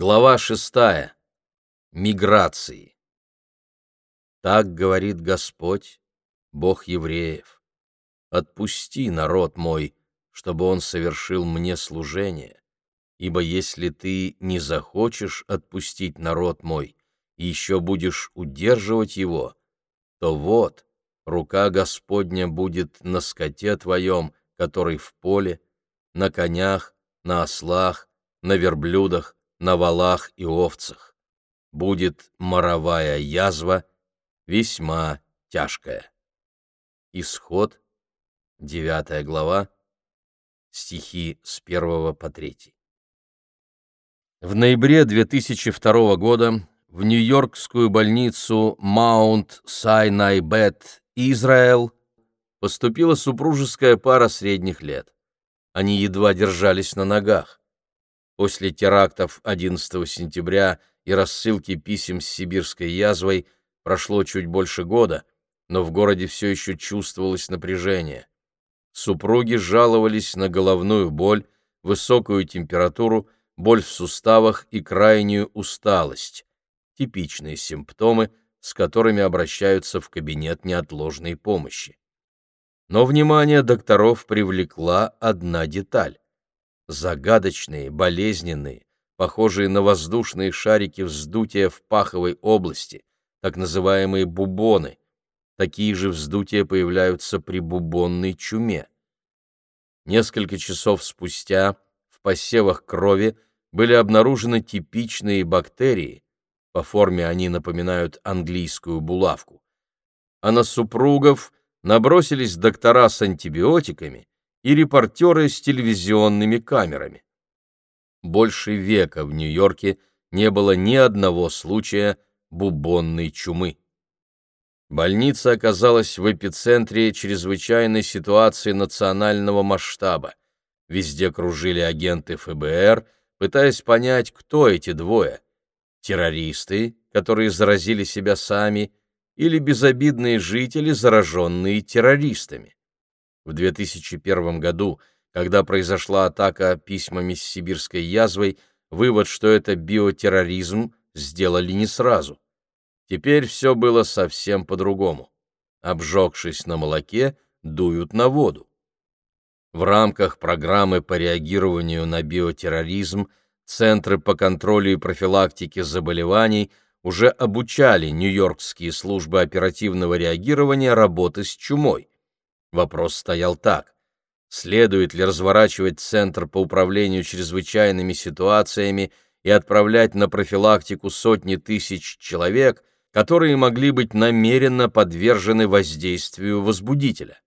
Глава шестая. Миграции. Так говорит Господь, Бог евреев. Отпусти народ мой, чтобы он совершил мне служение, ибо если ты не захочешь отпустить народ мой и еще будешь удерживать его, то вот, рука Господня будет на скоте твоем, который в поле, на конях, на ослах, на верблюдах, на валах и овцах. Будет моровая язва, весьма тяжкая. Исход, 9 глава, стихи с 1 по 3. В ноябре 2002 года в Нью-Йоркскую больницу Маунт Сайнай Бет Израил поступила супружеская пара средних лет. Они едва держались на ногах. После терактов 11 сентября и рассылки писем с сибирской язвой прошло чуть больше года, но в городе все еще чувствовалось напряжение. Супруги жаловались на головную боль, высокую температуру, боль в суставах и крайнюю усталость, типичные симптомы, с которыми обращаются в кабинет неотложной помощи. Но внимание докторов привлекла одна деталь загадочные, болезненные, похожие на воздушные шарики вздутия в паховой области, так называемые бубоны. Такие же вздутия появляются при бубонной чуме. Несколько часов спустя в посевах крови были обнаружены типичные бактерии, по форме они напоминают английскую булавку. А на супругов набросились доктора с антибиотиками, и репортеры с телевизионными камерами. Больше века в Нью-Йорке не было ни одного случая бубонной чумы. Больница оказалась в эпицентре чрезвычайной ситуации национального масштаба. Везде кружили агенты ФБР, пытаясь понять, кто эти двое — террористы, которые заразили себя сами, или безобидные жители, зараженные террористами. В 2001 году, когда произошла атака письмами с сибирской язвой, вывод, что это биотерроризм, сделали не сразу. Теперь все было совсем по-другому. Обжегшись на молоке, дуют на воду. В рамках программы по реагированию на биотерроризм Центры по контролю и профилактике заболеваний уже обучали нью-йоркские службы оперативного реагирования работы с чумой. Вопрос стоял так. Следует ли разворачивать Центр по управлению чрезвычайными ситуациями и отправлять на профилактику сотни тысяч человек, которые могли быть намеренно подвержены воздействию возбудителя?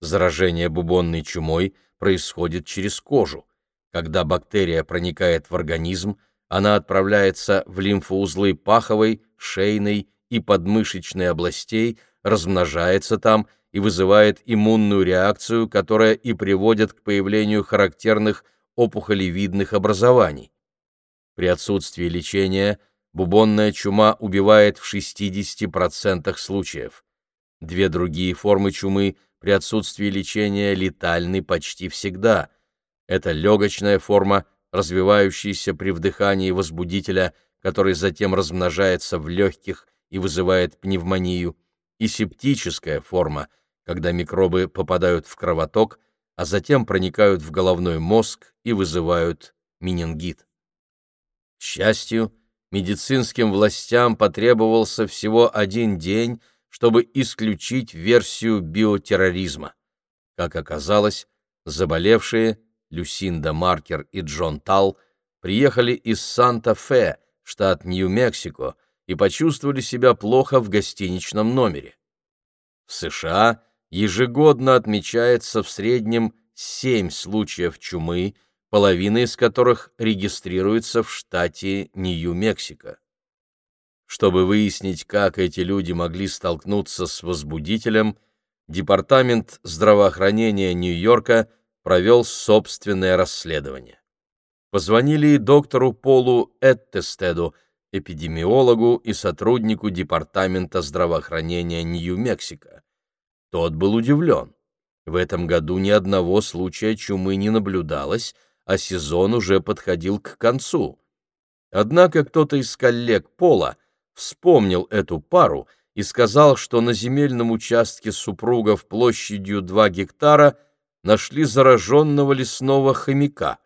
Заражение бубонной чумой происходит через кожу. Когда бактерия проникает в организм, она отправляется в лимфоузлы паховой, шейной и подмышечной областей, размножается там и вызывает иммунную реакцию, которая и приводит к появлению характерных опухолевидных образований. При отсутствии лечения бубонная чума убивает в 60% случаев. Две другие формы чумы при отсутствии лечения летальны почти всегда. Это легочная форма, развивающаяся при вдыхании возбудителя, который затем размножается в легких и вызывает пневмонию, и септическая форма, когда микробы попадают в кровоток, а затем проникают в головной мозг и вызывают менингит. К счастью, медицинским властям потребовался всего один день, чтобы исключить версию биотерроризма. Как оказалось, заболевшие Люсинда Маркер и Джон Тал приехали из Санта-Фе, штат Нью-Мексико, и почувствовали себя плохо в гостиничном номере. В США ежегодно отмечается в среднем 7 случаев чумы, половина из которых регистрируется в штате Нью-Мексико. Чтобы выяснить, как эти люди могли столкнуться с возбудителем, Департамент здравоохранения Нью-Йорка провел собственное расследование. Позвонили и доктору Полу Эттестеду, эпидемиологу и сотруднику Департамента здравоохранения Нью-Мексико. Тот был удивлен. В этом году ни одного случая чумы не наблюдалось, а сезон уже подходил к концу. Однако кто-то из коллег Пола вспомнил эту пару и сказал, что на земельном участке супругов площадью 2 гектара нашли зараженного лесного хомяка.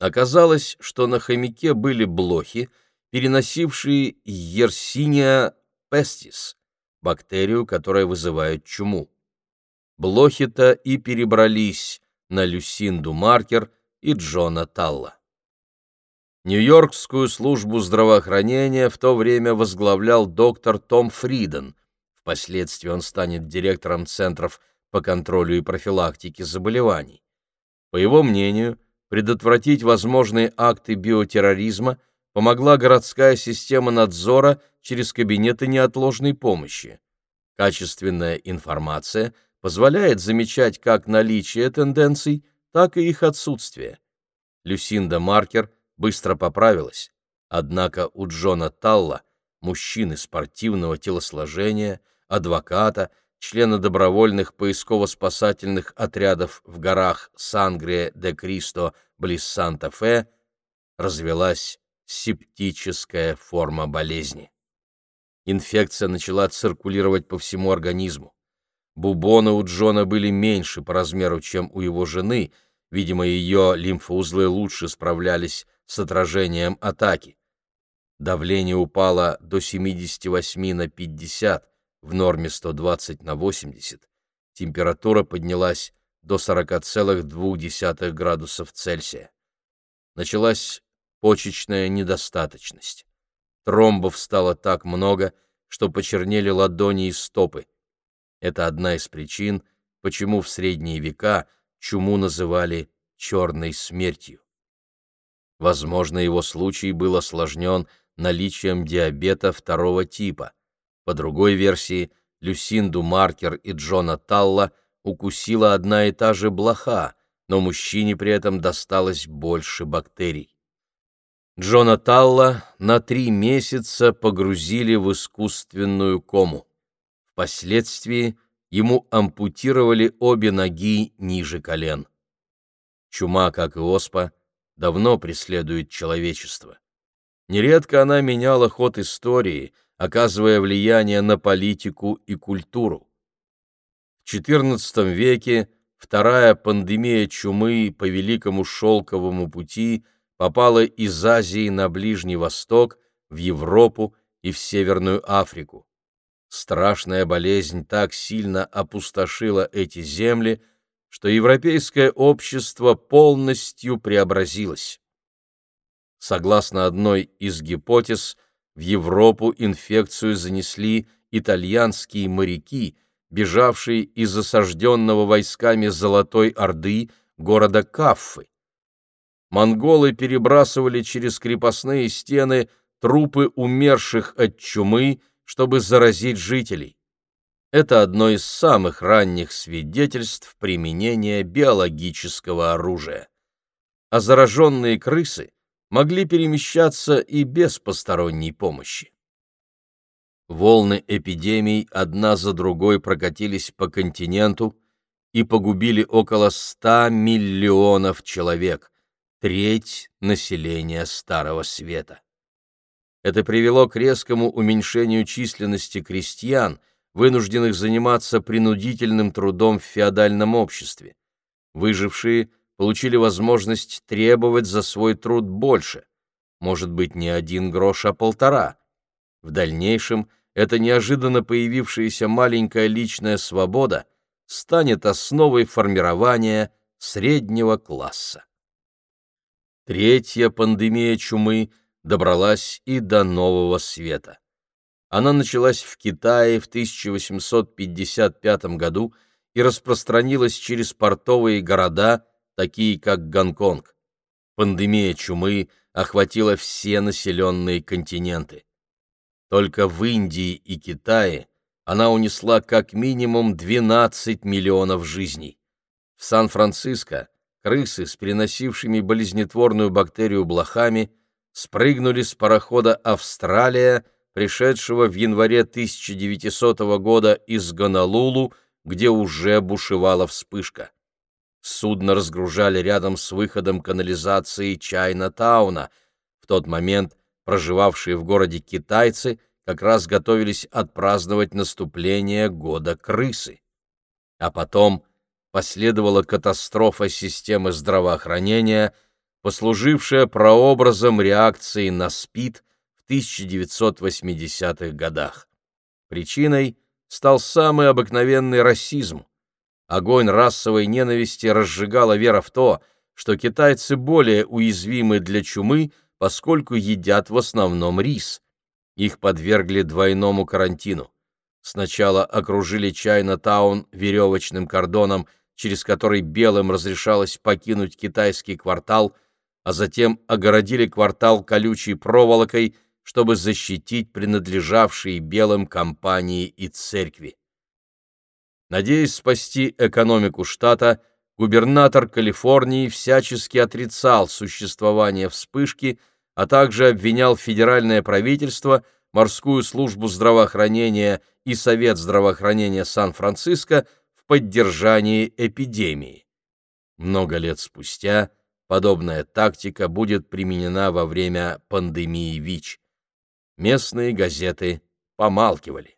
Оказалось, что на хомяке были блохи, переносившие Yersinia pestis, бактерию, которая вызывает чуму. Блохи-то и перебрались на Люсинду Маркер и Джона Талла. Нью-Йоркскую службу здравоохранения в то время возглавлял доктор Том Фриден. Впоследствии он станет директором центров по контролю и профилактике заболеваний. По его мнению, предотвратить возможные акты биотерроризма помогла городская система надзора через кабинеты неотложной помощи. Качественная информация позволяет замечать как наличие тенденций, так и их отсутствие. Люсинда Маркер быстро поправилась, однако у Джона Талла, мужчины спортивного телосложения, адвоката, члена добровольных поисково-спасательных отрядов в горах Сангрия-де-Кристо близ Санта-Фе, развелась септическая форма болезни. Инфекция начала циркулировать по всему организму. Бубоны у Джона были меньше по размеру, чем у его жены, видимо, ее лимфоузлы лучше справлялись с отражением атаки. Давление упало до 78 на 50, в норме 120 на 80. Температура поднялась до 40,2 градусов Цельсия. Началась почечная недостаточность. Тромбов стало так много, что почернели ладони и стопы. Это одна из причин, почему в средние века чуму называли «черной смертью». Возможно, его случай был осложнен наличием диабета второго типа. По другой версии, Люсинду Маркер и Джона Талла укусила одна и та же блоха, но мужчине при этом досталось больше бактерий. Джона Талла на три месяца погрузили в искусственную кому. Впоследствии ему ампутировали обе ноги ниже колен. Чума, как и оспа, давно преследует человечество. Нередко она меняла ход истории, оказывая влияние на политику и культуру. В XIV веке вторая пандемия чумы по Великому Шелковому пути попала из Азии на Ближний Восток, в Европу и в Северную Африку. Страшная болезнь так сильно опустошила эти земли, что европейское общество полностью преобразилось. Согласно одной из гипотез, в Европу инфекцию занесли итальянские моряки, бежавшие из осажденного войсками Золотой Орды города Каффы. Монголы перебрасывали через крепостные стены трупы умерших от чумы, чтобы заразить жителей. Это одно из самых ранних свидетельств применения биологического оружия. А зараженные крысы могли перемещаться и без посторонней помощи. Волны эпидемий одна за другой прокатились по континенту и погубили около 100 миллионов человек, треть населения Старого Света. Это привело к резкому уменьшению численности крестьян – вынужденных заниматься принудительным трудом в феодальном обществе. Выжившие получили возможность требовать за свой труд больше, может быть, не один грош, а полтора. В дальнейшем эта неожиданно появившаяся маленькая личная свобода станет основой формирования среднего класса. Третья пандемия чумы добралась и до Нового Света. Она началась в Китае в 1855 году и распространилась через портовые города, такие как Гонконг. Пандемия чумы охватила все населенные континенты. Только в Индии и Китае она унесла как минимум 12 миллионов жизней. В Сан-Франциско крысы с переносившими болезнетворную бактерию блохами спрыгнули с парохода «Австралия» пришедшего в январе 1900 года из Гонолулу, где уже бушевала вспышка. Судно разгружали рядом с выходом канализации Чайна-тауна. В тот момент проживавшие в городе китайцы как раз готовились отпраздновать наступление года крысы. А потом последовала катастрофа системы здравоохранения, послужившая прообразом реакции на СПИД в 1980-х годах. Причиной стал самый обыкновенный расизм. Огонь расовой ненависти разжигала вера в то, что китайцы более уязвимы для чумы, поскольку едят в основном рис. Их подвергли двойному карантину. Сначала окружили Чайна-таун веревочным кордоном, через который белым разрешалось покинуть китайский квартал, а затем огородили квартал колючей проволокой, чтобы защитить принадлежавшие белым компании и церкви. Надеясь спасти экономику штата, губернатор Калифорнии всячески отрицал существование вспышки, а также обвинял федеральное правительство, морскую службу здравоохранения и Совет здравоохранения Сан-Франциско поддержании эпидемии. Много лет спустя подобная тактика будет применена во время пандемии ВИЧ. Местные газеты помалкивали.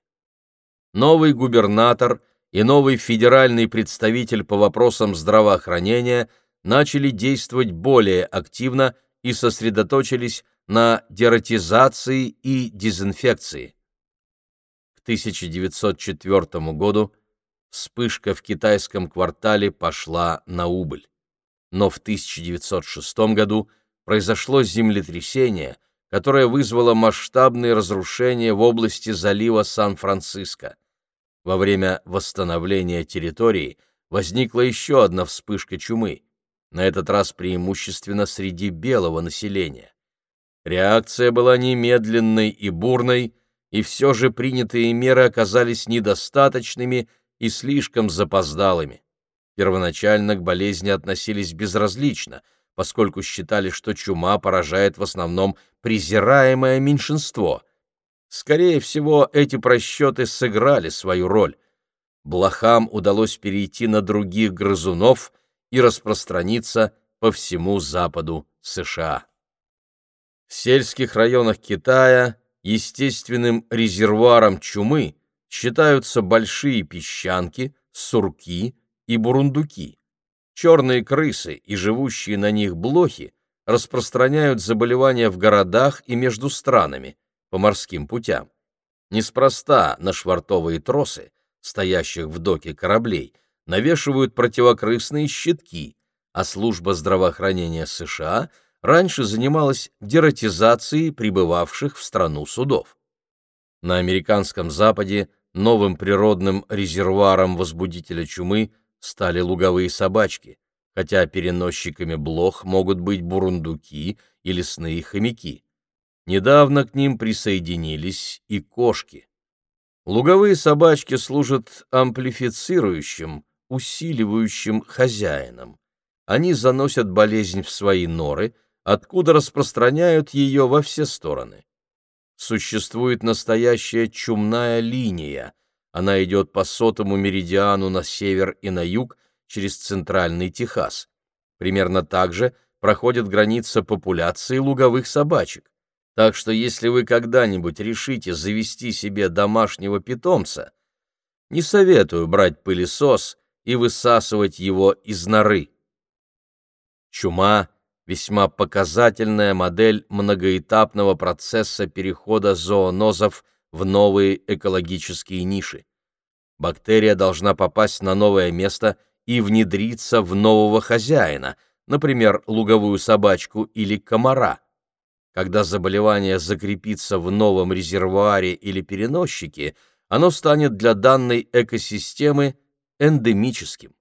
Новый губернатор – и новый федеральный представитель по вопросам здравоохранения начали действовать более активно и сосредоточились на дератизации и дезинфекции. К 1904 году вспышка в китайском квартале пошла на убыль. Но в 1906 году произошло землетрясение, которое вызвало масштабные разрушения в области залива Сан-Франциско. Во время восстановления территории возникла еще одна вспышка чумы, на этот раз преимущественно среди белого населения. Реакция была немедленной и бурной, и все же принятые меры оказались недостаточными и слишком запоздалыми. Первоначально к болезни относились безразлично, поскольку считали, что чума поражает в основном презираемое меньшинство — Скорее всего, эти просчеты сыграли свою роль. Блохам удалось перейти на других грызунов и распространиться по всему западу США. В сельских районах Китая естественным резервуаром чумы считаются большие песчанки, сурки и бурундуки. Черные крысы и живущие на них блохи распространяют заболевания в городах и между странами по морским путям. Неспроста на швартовые тросы, стоящих в доке кораблей, навешивают противокрысные щитки, а служба здравоохранения США раньше занималась дератизацией прибывавших в страну судов. На американском западе новым природным резервуаром возбудителя чумы стали луговые собачки, хотя переносчиками блох могут быть бурундуки и лесные хомяки. Недавно к ним присоединились и кошки. Луговые собачки служат амплифицирующим, усиливающим хозяином. Они заносят болезнь в свои норы, откуда распространяют ее во все стороны. Существует настоящая чумная линия. Она идет по сотому меридиану на север и на юг через центральный Техас. Примерно так же проходит граница популяции луговых собачек. Так что если вы когда-нибудь решите завести себе домашнего питомца, не советую брать пылесос и высасывать его из норы. Чума — весьма показательная модель многоэтапного процесса перехода зоонозов в новые экологические ниши. Бактерия должна попасть на новое место и внедриться в нового хозяина, например, луговую собачку или комара. Когда заболевание закрепится в новом резервуаре или переносчике, оно станет для данной экосистемы эндемическим.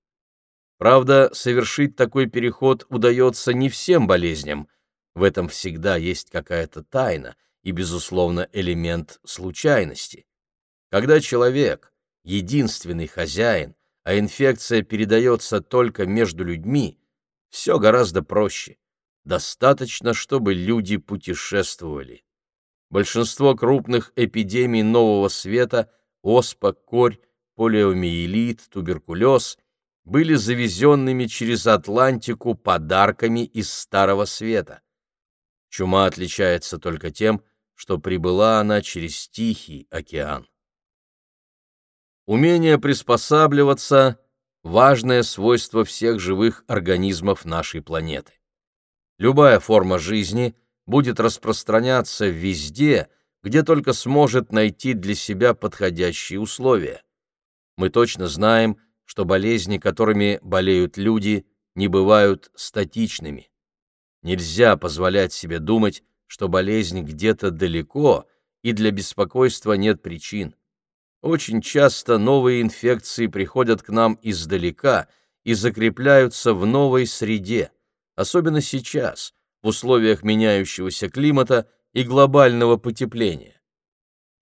Правда, совершить такой переход удается не всем болезням. В этом всегда есть какая-то тайна и, безусловно, элемент случайности. Когда человек — единственный хозяин, а инфекция передается только между людьми, все гораздо проще. Достаточно, чтобы люди путешествовали. Большинство крупных эпидемий нового света – оспа, корь, полиомиелит, туберкулез – были завезенными через Атлантику подарками из Старого Света. Чума отличается только тем, что прибыла она через Тихий океан. Умение приспосабливаться – важное свойство всех живых организмов нашей планеты. Любая форма жизни будет распространяться везде, где только сможет найти для себя подходящие условия. Мы точно знаем, что болезни, которыми болеют люди, не бывают статичными. Нельзя позволять себе думать, что болезнь где-то далеко, и для беспокойства нет причин. Очень часто новые инфекции приходят к нам издалека и закрепляются в новой среде, особенно сейчас, в условиях меняющегося климата и глобального потепления.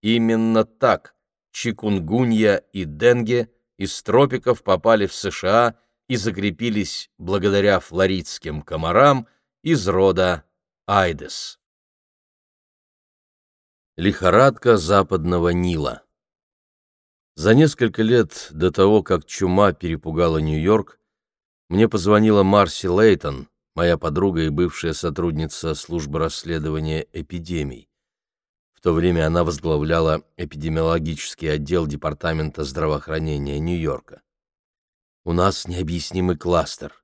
Именно так чикунгунья и денге из тропиков попали в США и закрепились благодаря флоридским комарам – из рода Айдес. Лихорадка западного Нила За несколько лет до того, как чума перепугала Нью-Йорк, мне позвонила Марси Лейтон, моя подруга и бывшая сотрудница службы расследования эпидемий. То время она возглавляла эпидемиологический отдел Департамента здравоохранения Нью-Йорка. «У нас необъяснимый кластер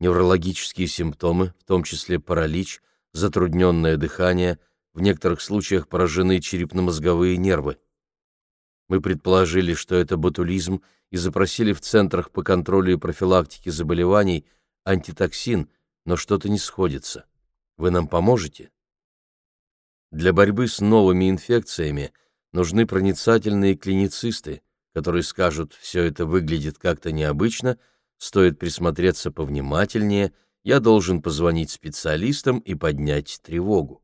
неврологические симптомы, в том числе паралич, затрудненное дыхание, в некоторых случаях поражены черепно-мозговые нервы. Мы предположили, что это ботулизм, и запросили в центрах по контролю и профилактике заболеваний антитоксин, но что-то не сходится. Вы нам поможете? Для борьбы с новыми инфекциями нужны проницательные клиницисты, которые скажут, все это выглядит как-то необычно – Стоит присмотреться повнимательнее, я должен позвонить специалистам и поднять тревогу.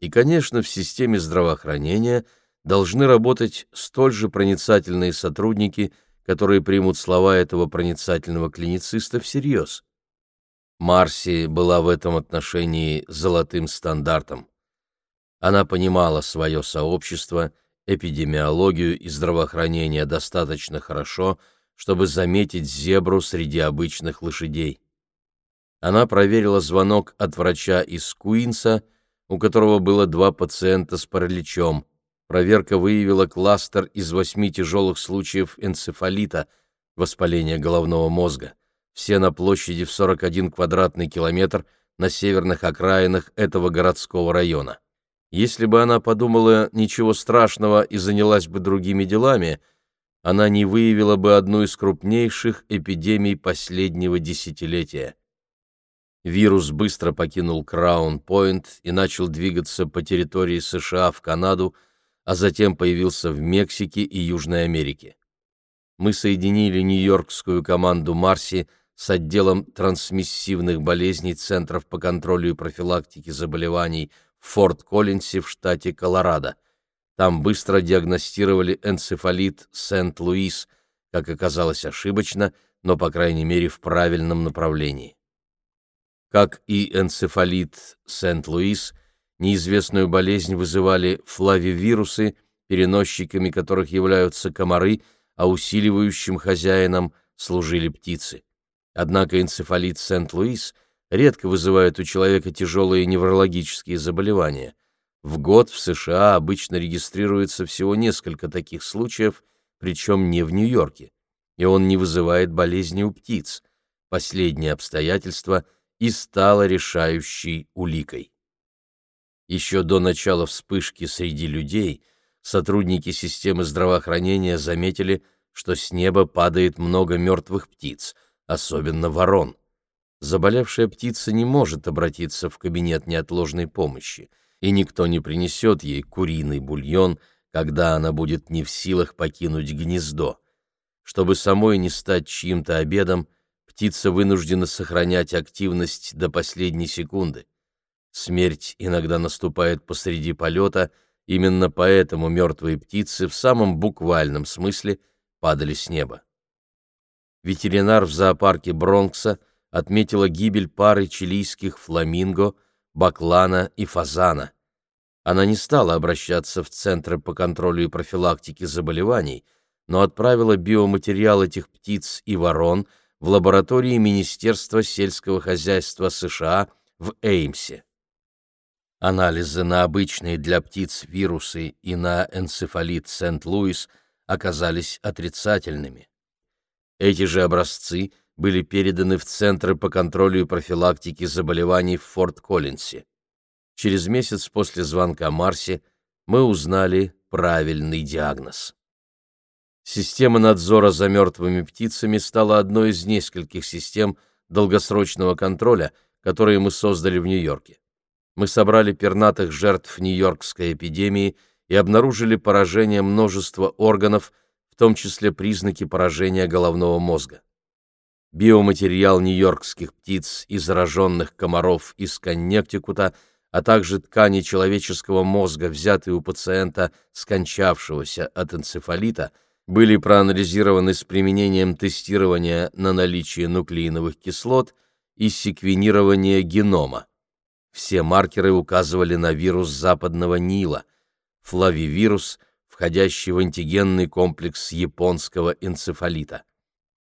И, конечно, в системе здравоохранения должны работать столь же проницательные сотрудники, которые примут слова этого проницательного клинициста всерьез. Марси была в этом отношении золотым стандартом. Она понимала свое сообщество, эпидемиологию и здравоохранение достаточно хорошо – чтобы заметить зебру среди обычных лошадей. Она проверила звонок от врача из Куинса, у которого было два пациента с параличом. Проверка выявила кластер из восьми тяжелых случаев энцефалита, воспаления головного мозга. Все на площади в 41 квадратный километр на северных окраинах этого городского района. Если бы она подумала ничего страшного и занялась бы другими делами – она не выявила бы одну из крупнейших эпидемий последнего десятилетия. Вирус быстро покинул Краун-Пойнт и начал двигаться по территории США в Канаду, а затем появился в Мексике и Южной Америке. Мы соединили нью-йоркскую команду «Марси» с отделом трансмиссивных болезней Центров по контролю и профилактике заболеваний в Форт-Коллинсе в штате Колорадо. Там быстро диагностировали энцефалит Сент-Луис, как оказалось ошибочно, но, по крайней мере, в правильном направлении. Как и энцефалит Сент-Луис, неизвестную болезнь вызывали флавивирусы, переносчиками которых являются комары, а усиливающим хозяином служили птицы. Однако энцефалит Сент-Луис редко вызывает у человека тяжелые неврологические заболевания – в год в США обычно регистрируется всего несколько таких случаев, причем не в Нью-Йорке, и он не вызывает болезни у птиц. Последнее обстоятельство и стало решающей уликой. Еще до начала вспышки среди людей сотрудники системы здравоохранения заметили, что с неба падает много мертвых птиц, особенно ворон. Заболевшая птица не может обратиться в кабинет неотложной помощи – и никто не принесет ей куриный бульон, когда она будет не в силах покинуть гнездо. Чтобы самой не стать чьим-то обедом, птица вынуждена сохранять активность до последней секунды. Смерть иногда наступает посреди полета, именно поэтому мертвые птицы в самом буквальном смысле падали с неба. Ветеринар в зоопарке Бронкса отметила гибель пары чилийских фламинго, баклана и фазана. Она не стала обращаться в Центры по контролю и профилактике заболеваний, но отправила биоматериал этих птиц и ворон в лаборатории Министерства сельского хозяйства США в Эймсе. Анализы на обычные для птиц вирусы и на энцефалит Сент-Луис оказались отрицательными. Эти же образцы были переданы в Центры по контролю и профилактике заболеваний в Форт-Коллинсе. Через месяц после звонка Марси мы узнали правильный диагноз. Система надзора за мертвыми птицами стала одной из нескольких систем долгосрочного контроля, которые мы создали в Нью-Йорке. Мы собрали пернатых жертв Нью-Йоркской эпидемии и обнаружили поражение множества органов, в том числе признаки поражения головного мозга. Биоматериал нью-йоркских птиц и зараженных комаров из Коннектикута – а также ткани человеческого мозга, взятые у пациента, скончавшегося от энцефалита, были проанализированы с применением тестирования на наличие нуклеиновых кислот и секвенирования генома. Все маркеры указывали на вирус западного Нила, флавивирус, входящий в антигенный комплекс японского энцефалита.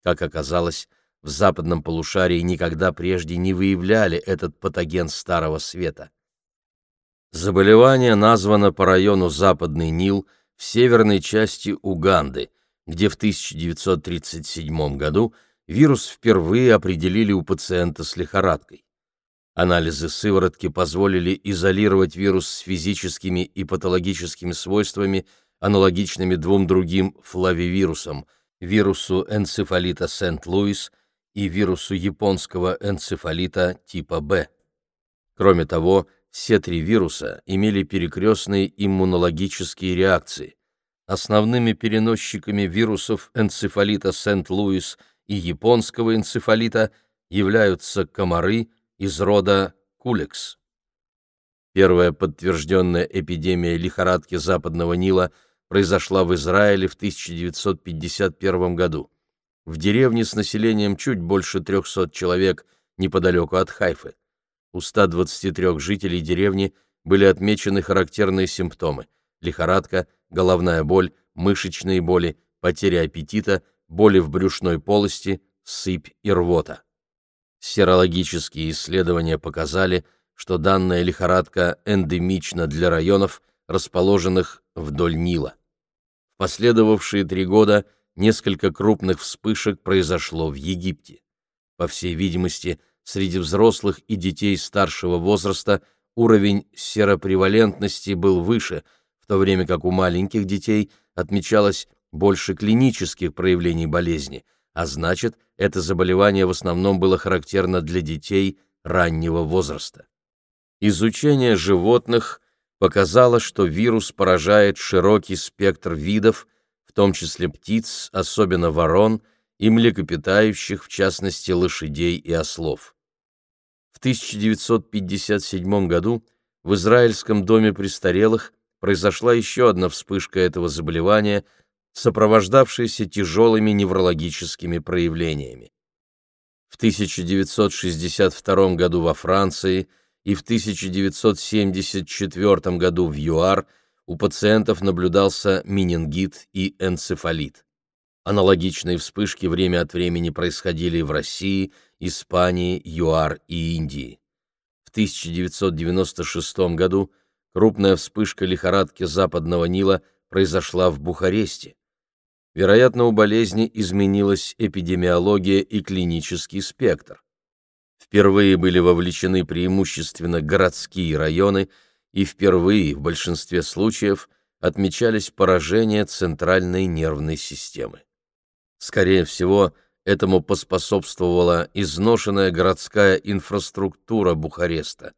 Как оказалось, в западном полушарии никогда прежде не выявляли этот патоген Старого Света. Заболевание названо по району Западный Нил в северной части Уганды, где в 1937 году вирус впервые определили у пациента с лихорадкой. Анализы сыворотки позволили изолировать вирус с физическими и патологическими свойствами, аналогичными двум другим флавивирусам – вирусу энцефалита Сент-Луис и вирусу японского энцефалита типа Б. Кроме того, все три вируса имели перекрестные иммунологические реакции. Основными переносчиками вирусов энцефалита Сент-Луис и японского энцефалита являются комары из рода кулекс. Первая подтвержденная эпидемия лихорадки Западного Нила произошла в Израиле в 1951 году. В деревне с населением чуть больше 300 человек неподалеку от Хайфы. У 123 жителей деревни были отмечены характерные симптомы – лихорадка, головная боль, мышечные боли, потеря аппетита, боли в брюшной полости, сыпь и рвота. Серологические исследования показали, что данная лихорадка эндемична для районов, расположенных вдоль Нила. В последовавшие три года несколько крупных вспышек произошло в Египте. По всей видимости, среди взрослых и детей старшего возраста уровень серопревалентности был выше, в то время как у маленьких детей отмечалось больше клинических проявлений болезни, а значит, это заболевание в основном было характерно для детей раннего возраста. Изучение животных показало, что вирус поражает широкий спектр видов, в том числе птиц, особенно ворон, и млекопитающих, в частности лошадей и ослов. В 1957 году в Израильском доме престарелых произошла еще одна вспышка этого заболевания, сопровождавшаяся тяжелыми неврологическими проявлениями. В 1962 году во Франции и в 1974 году в ЮАР у пациентов наблюдался менингит и энцефалит. Аналогичные вспышки время от времени происходили в России, Испании, ЮАР и Индии. В 1996 году крупная вспышка лихорадки Западного Нила произошла в Бухаресте. Вероятно, у болезни изменилась эпидемиология и клинический спектр. Впервые были вовлечены преимущественно городские районы, и впервые в большинстве случаев отмечались поражения центральной нервной системы. Скорее всего, этому поспособствовала изношенная городская инфраструктура Бухареста,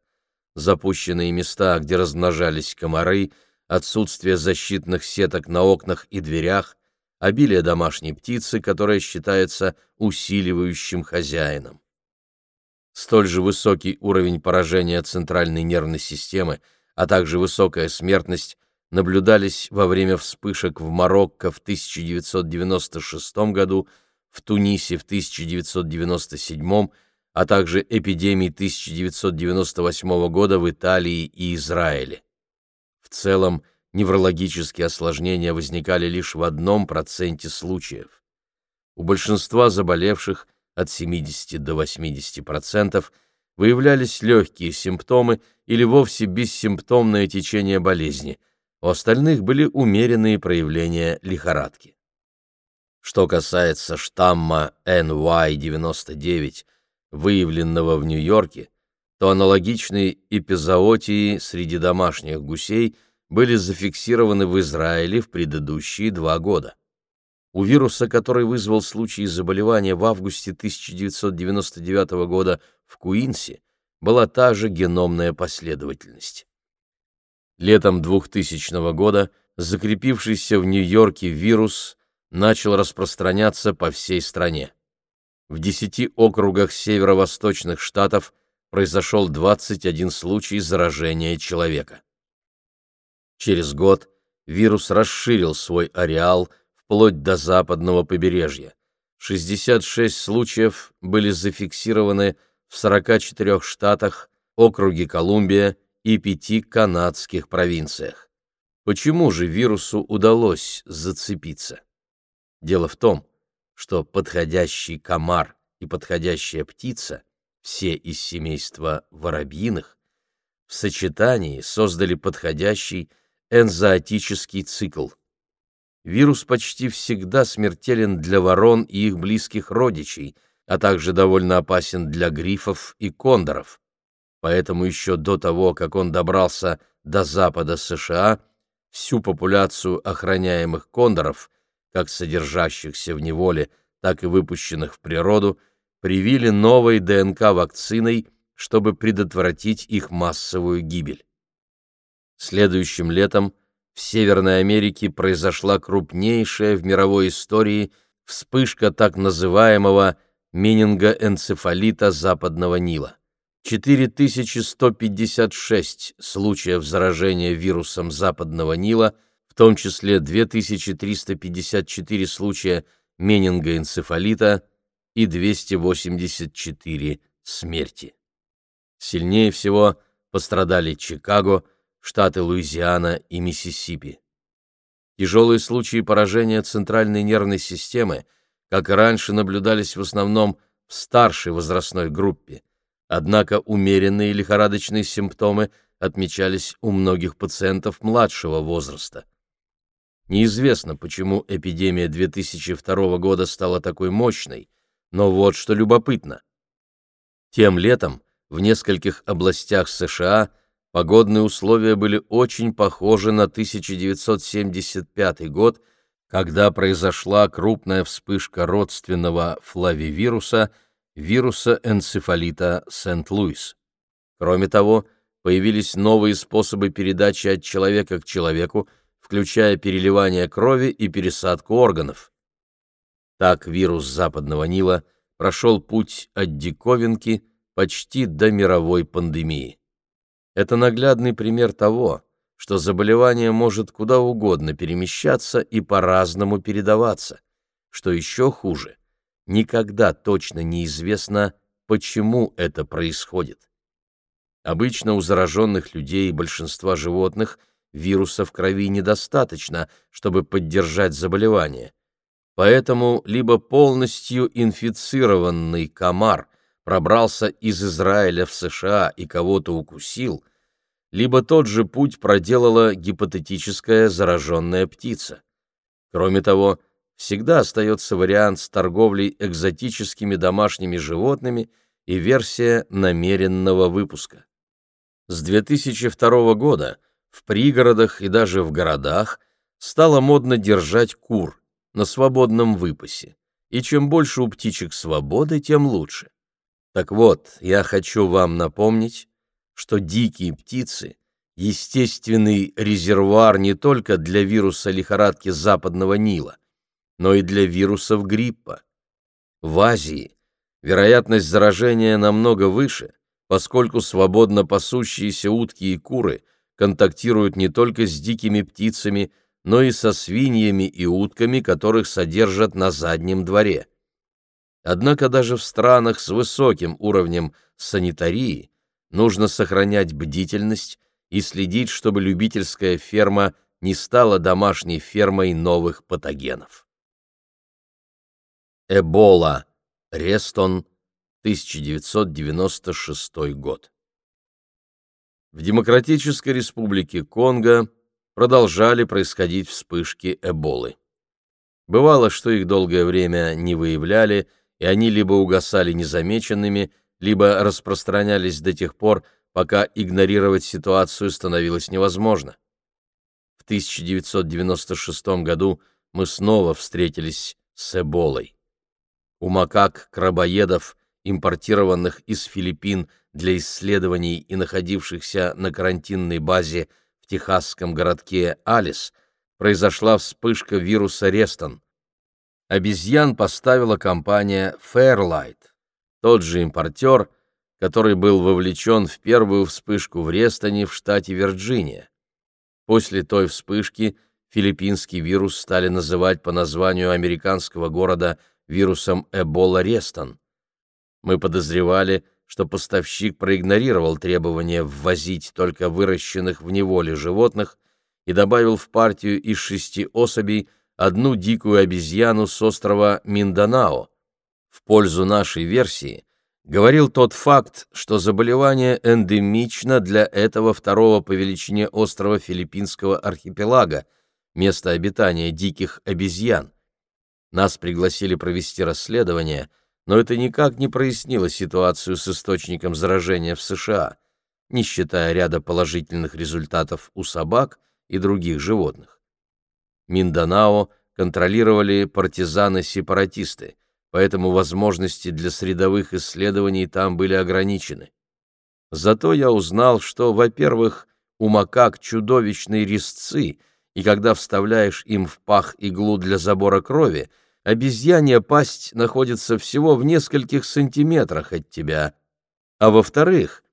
запущенные места, где размножались комары, отсутствие защитных сеток на окнах и дверях, обилие домашней птицы, которая считается усиливающим хозяином. Столь же высокий уровень поражения центральной нервной системы, а также высокая смертность наблюдались во время вспышек в Марокко в 1996 году, в Тунисе в 1997, а также эпидемии 1998 года в Италии и Израиле. В целом, неврологические осложнения возникали лишь в одном проценте случаев. У большинства заболевших от 70 до 80% выявлялись легкие симптомы или вовсе бессимптомное течение болезни. У остальных были умеренные проявления лихорадки. Что касается штамма NY99, выявленного в Нью-Йорке, то аналогичные эпизоотии среди домашних гусей были зафиксированы в Израиле в предыдущие два года. У вируса, который вызвал случай заболевания в августе 1999 года в Куинсе, была та же геномная последовательность. Летом 2000 года закрепившийся в Нью-Йорке вирус начал распространяться по всей стране. В десяти округах северо-восточных штатов произошел 21 случай заражения человека. Через год вирус расширил свой ареал вплоть до западного побережья. 66 случаев были зафиксированы в 44 штатах, округе Колумбия и пяти канадских провинциях. Почему же вирусу удалось зацепиться? Дело в том, что подходящий комар и подходящая птица, все из семейства воробьиных, в сочетании создали подходящий энзоотический цикл. Вирус почти всегда смертелен для ворон и их близких родичей – а также довольно опасен для грифов и кондоров. Поэтому еще до того, как он добрался до запада США, всю популяцию охраняемых кондоров, как содержащихся в неволе, так и выпущенных в природу, привили новой ДНК-вакциной, чтобы предотвратить их массовую гибель. Следующим летом в Северной Америке произошла крупнейшая в мировой истории вспышка так называемого менингоэнцефалита западного Нила. 4156 случаев заражения вирусом западного Нила, в том числе 2354 случая менингоэнцефалита и 284 смерти. Сильнее всего пострадали Чикаго, штаты Луизиана и Миссисипи. Тяжелые случаи поражения центральной нервной системы – как и раньше, наблюдались в основном в старшей возрастной группе, однако умеренные лихорадочные симптомы отмечались у многих пациентов младшего возраста. Неизвестно, почему эпидемия 2002 года стала такой мощной, но вот что любопытно. Тем летом в нескольких областях США погодные условия были очень похожи на 1975 год – когда произошла крупная вспышка родственного флавивируса, вируса энцефалита Сент-Луис. Кроме того, появились новые способы передачи от человека к человеку, включая переливание крови и пересадку органов. Так вирус западного Нила прошел путь от диковинки почти до мировой пандемии. Это наглядный пример того, что заболевание может куда угодно перемещаться и по-разному передаваться. Что еще хуже, никогда точно неизвестно, почему это происходит. Обычно у зараженных людей и большинства животных вируса в крови недостаточно, чтобы поддержать заболевание. Поэтому либо полностью инфицированный комар пробрался из Израиля в США и кого-то укусил – либо тот же путь проделала гипотетическая зараженная птица. Кроме того, всегда остается вариант с торговлей экзотическими домашними животными и версия намеренного выпуска. С 2002 года в пригородах и даже в городах стало модно держать кур на свободном выпасе, и чем больше у птичек свободы, тем лучше. Так вот, я хочу вам напомнить, что дикие птицы – естественный резервуар не только для вируса лихорадки западного Нила, но и для вирусов гриппа. В Азии вероятность заражения намного выше, поскольку свободно пасущиеся утки и куры контактируют не только с дикими птицами, но и со свиньями и утками, которых содержат на заднем дворе. Однако даже в странах с высоким уровнем санитарии нужно сохранять бдительность и следить, чтобы любительская ферма не стала домашней фермой новых патогенов. Эбола, Рестон, 1996 год. В Демократической Республике Конго продолжали происходить вспышки эболы. Бывало, что их долгое время не выявляли, и они либо угасали незамеченными, либо распространялись до тех пор, пока игнорировать ситуацию становилось невозможно. В 1996 году мы снова встретились с эболой. У макак-крабоедов, импортированных из Филиппин для исследований и находившихся на карантинной базе в техасском городке Алис, произошла вспышка вируса Рестон. Обезьян поставила компания Fairlight, тот же импортер, который был вовлечен в первую вспышку в Рестоне в штате Вирджиния. После той вспышки филиппинский вирус стали называть по названию американского города вирусом Эбола Рестон. Мы подозревали, что поставщик проигнорировал требование ввозить только выращенных в неволе животных и добавил в партию из шести особей одну дикую обезьяну с острова Минданао. В пользу нашей версии говорил тот факт, что заболевание эндемично для этого второго по величине острова Филиппинского архипелага, место обитания диких обезьян. Нас пригласили провести расследование, но это никак не прояснило ситуацию с источником заражения в США, не считая ряда положительных результатов у собак и других животных. Минданао контролировали партизаны-сепаратисты, поэтому возможности для средовых исследований там были ограничены. Зато я узнал, что, во-первых, у макак чудовищные резцы, и когда вставляешь им в пах иглу для забора крови, обезьянья пасть находится всего в нескольких сантиметрах от тебя. А во-вторых,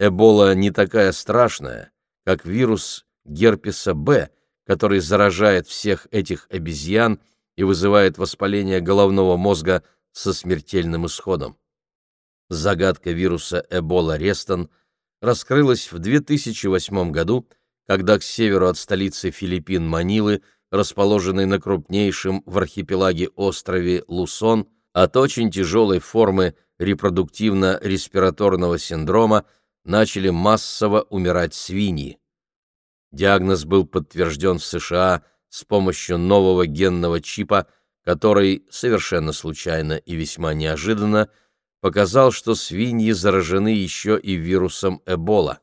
эбола не такая страшная, как вирус герпеса Б, который заражает всех этих обезьян и вызывает воспаление головного мозга со смертельным исходом. Загадка вируса Эбола Рестон раскрылась в 2008 году, когда к северу от столицы Филиппин Манилы, расположенной на крупнейшем в архипелаге острове Лусон, от очень тяжелой формы репродуктивно-респираторного синдрома начали массово умирать свиньи. Диагноз был подтвержден в США – с помощью нового генного чипа, который, совершенно случайно и весьма неожиданно, показал, что свиньи заражены еще и вирусом Эбола.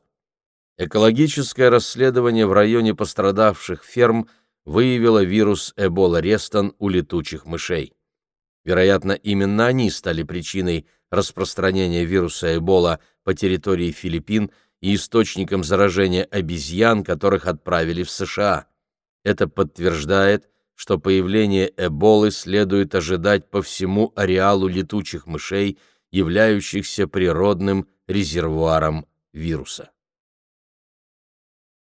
Экологическое расследование в районе пострадавших ферм выявило вирус Эбола Рестон у летучих мышей. Вероятно, именно они стали причиной распространения вируса Эбола по территории Филиппин и источником заражения обезьян, которых отправили в США. Это подтверждает, что появление Эболы следует ожидать по всему ареалу летучих мышей, являющихся природным резервуаром вируса.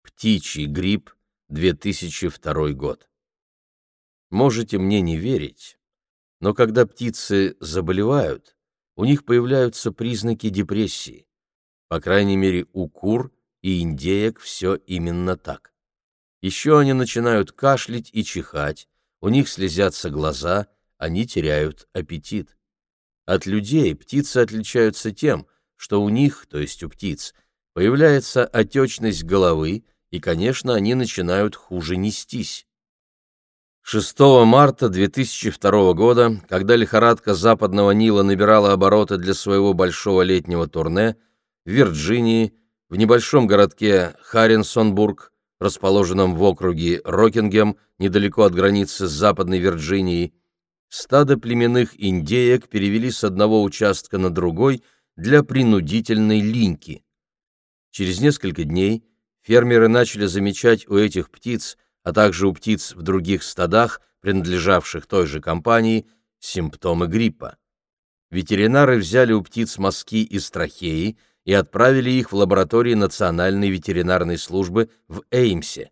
Птичий грипп, 2002 год. Можете мне не верить, но когда птицы заболевают, у них появляются признаки депрессии. По крайней мере, у кур и индеек все именно так. Еще они начинают кашлять и чихать, у них слезятся глаза, они теряют аппетит. От людей птицы отличаются тем, что у них, то есть у птиц, появляется отечность головы, и, конечно, они начинают хуже нестись. 6 марта 2002 года, когда лихорадка западного Нила набирала обороты для своего большого летнего турне, в Вирджинии, в небольшом городке Харринсонбург, расположенном в округе Рокингем, недалеко от границы с Западной Вирджинией, стадо племенных индеек перевели с одного участка на другой для принудительной линьки. Через несколько дней фермеры начали замечать у этих птиц, а также у птиц в других стадах, принадлежавших той же компании, симптомы гриппа. Ветеринары взяли у птиц мазки из трахеи, и отправили их в лаборатории Национальной ветеринарной службы в Эймсе.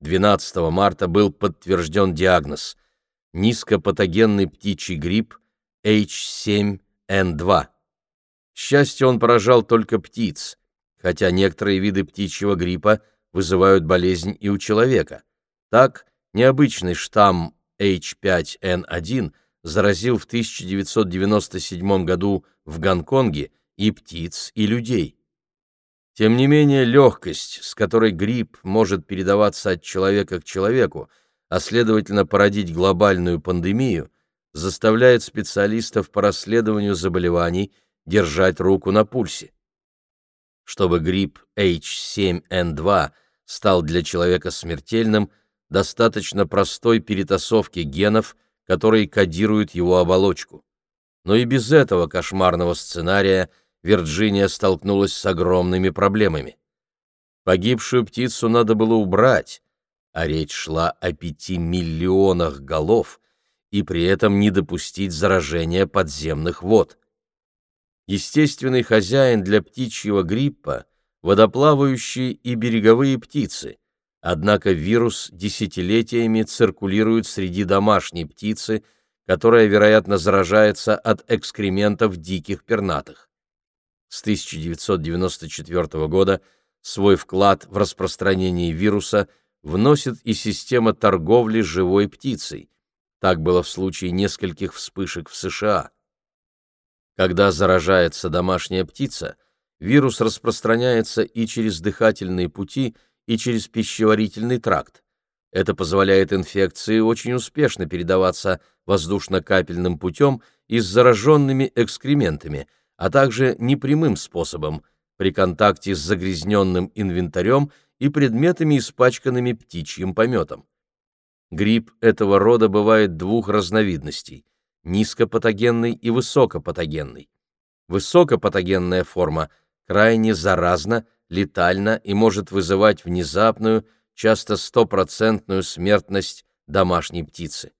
12 марта был подтвержден диагноз – низкопатогенный птичий грипп H7N2. К счастью, он поражал только птиц, хотя некоторые виды птичьего гриппа вызывают болезнь и у человека. Так, необычный штамм H5N1 заразил в 1997 году в Гонконге и птиц, и людей. Тем не менее, легкость, с которой грипп может передаваться от человека к человеку, а следовательно породить глобальную пандемию, заставляет специалистов по расследованию заболеваний держать руку на пульсе. Чтобы грипп H7N2 стал для человека смертельным, достаточно простой перетасовки генов, которые кодируют его оболочку. Но и без этого кошмарного сценария Вирджиния столкнулась с огромными проблемами. Погибшую птицу надо было убрать, а речь шла о пяти миллионах голов, и при этом не допустить заражения подземных вод. Естественный хозяин для птичьего гриппа – водоплавающие и береговые птицы, однако вирус десятилетиями циркулирует среди домашней птицы, которая, вероятно, заражается от экскрементов диких пернатых. С 1994 года свой вклад в распространение вируса вносит и система торговли живой птицей. Так было в случае нескольких вспышек в США. Когда заражается домашняя птица, вирус распространяется и через дыхательные пути, и через пищеварительный тракт. Это позволяет инфекции очень успешно передаваться воздушно-капельным путем и с зараженными экскрементами, а также непрямым способом при контакте с загрязненным инвентарем и предметами, испачканными птичьим пометом. Грипп этого рода бывает двух разновидностей – низкопатогенный и высокопатогенный. Высокопатогенная форма крайне заразна, летальна и может вызывать внезапную, часто стопроцентную смертность домашней птицы.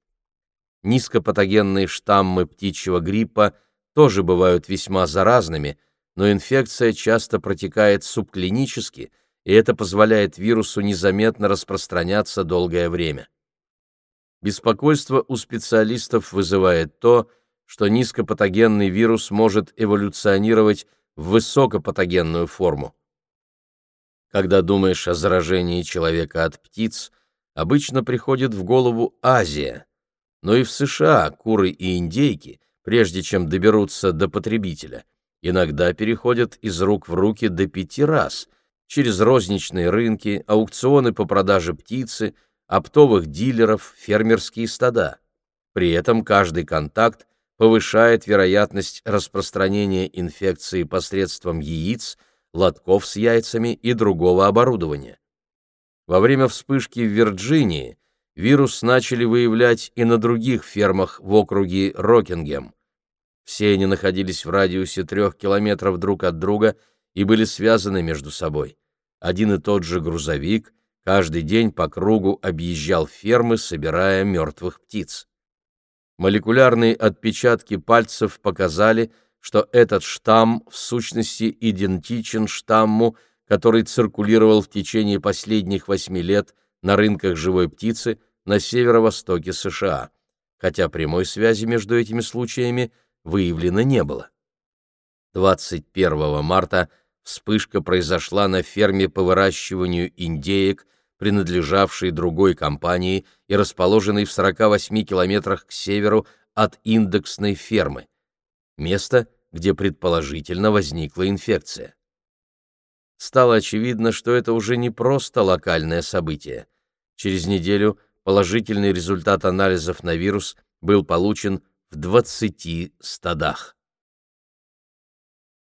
Низкопатогенные штаммы птичьего гриппа тоже бывают весьма заразными, но инфекция часто протекает субклинически, и это позволяет вирусу незаметно распространяться долгое время. Беспокойство у специалистов вызывает то, что низкопатогенный вирус может эволюционировать в высокопатогенную форму. Когда думаешь о заражении человека от птиц, обычно приходит в голову Азия, но и в США куры и индейки, прежде чем доберутся до потребителя, иногда переходят из рук в руки до пяти раз через розничные рынки, аукционы по продаже птицы – оптовых дилеров, фермерские стада. При этом каждый контакт повышает вероятность распространения инфекции посредством яиц, лотков с яйцами и другого оборудования. Во время вспышки в Вирджинии вирус начали выявлять и на других фермах в округе Рокингем. Все они находились в радиусе трех километров друг от друга и были связаны между собой. Один и тот же грузовик – каждый день по кругу объезжал фермы, собирая мертвых птиц. Молекулярные отпечатки пальцев показали, что этот штамм в сущности идентичен штамму, который циркулировал в течение последних восьми лет на рынках живой птицы на северо-востоке США, хотя прямой связи между этими случаями выявлено не было. 21 марта вспышка произошла на ферме по выращиванию индеек принадлежавшей другой компании и расположенной в 48 километрах к северу от индексной фермы, место, где предположительно возникла инфекция. Стало очевидно, что это уже не просто локальное событие. Через неделю положительный результат анализов на вирус был получен в 20 стадах.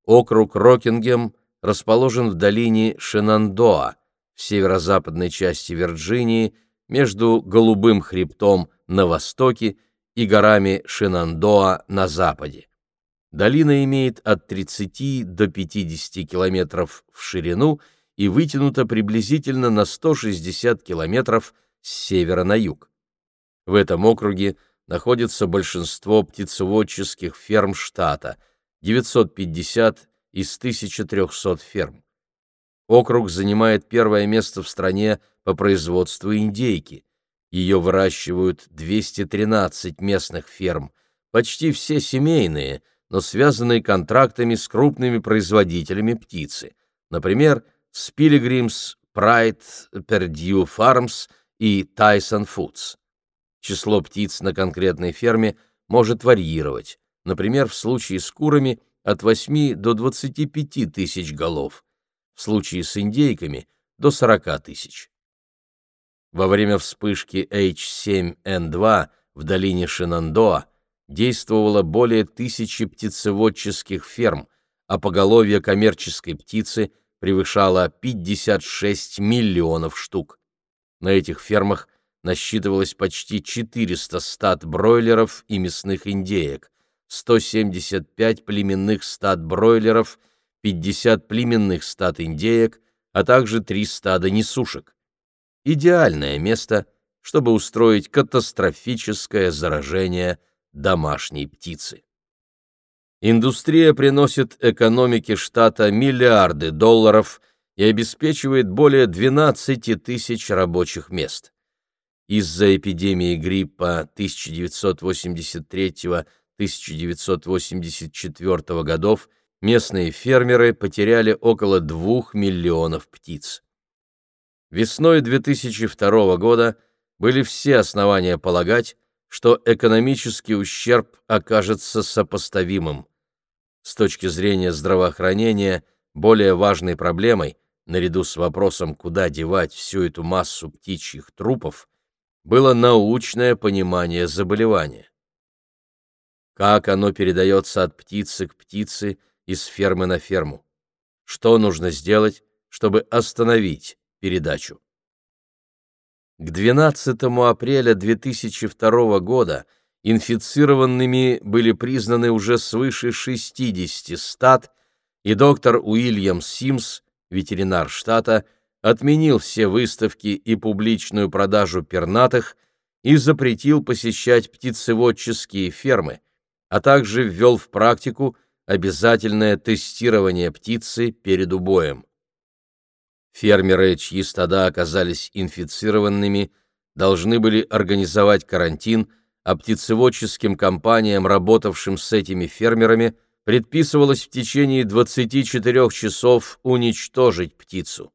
Округ Рокингем расположен в долине Шенандоа, в северо-западной части Вирджинии между Голубым хребтом на востоке и горами Шинандоа на западе. Долина имеет от 30 до 50 километров в ширину и вытянута приблизительно на 160 километров с севера на юг. В этом округе находится большинство птицеводческих ферм штата, 950 из 1300 ферм. Округ занимает первое место в стране по производству индейки. Ее выращивают 213 местных ферм, почти все семейные, но связанные контрактами с крупными производителями птицы, например, с Pilgrims, Pride, Perdue Farms и Tyson Foods. Число птиц на конкретной ферме может варьировать. Например, в случае с курами от 8 до 25 тысяч голов, в случае с индейками – до 40 тысяч. Во время вспышки H7N2 в долине Шинандоа действовало более тысячи птицеводческих ферм, а поголовье коммерческой птицы превышало 56 миллионов штук. На этих фермах насчитывалось почти 400 стад бройлеров и мясных индеек, 175 племенных стад бройлеров, 50 племенных стад индеек, а также три стада несушек. Идеальное место, чтобы устроить катастрофическое заражение домашней птицы. Индустрия приносит экономике штата миллиарды долларов и обеспечивает более 12 тысяч рабочих мест. Из-за эпидемии гриппа 1983-1984 годов местные фермеры потеряли около 2 миллионов птиц. Весной 2002 года были все основания полагать, что экономический ущерб окажется сопоставимым. С точки зрения здравоохранения, более важной проблемой, наряду с вопросом, куда девать всю эту массу птичьих трупов, было научное понимание заболевания. Как оно передается от птицы к птице из фермы на ферму? Что нужно сделать, чтобы остановить передачу? К 12 апреля 2002 года инфицированными были признаны уже свыше 60 стад, и доктор Уильям Симс, ветеринар штата, отменил все выставки и публичную продажу пернатых и запретил посещать птицеводческие фермы, а также ввел в практику обязательное тестирование птицы перед убоем. Фермеры, чьи стада оказались инфицированными, должны были организовать карантин, а птицеводческим компаниям, работавшим с этими фермерами, предписывалось в течение 24 часов уничтожить птицу.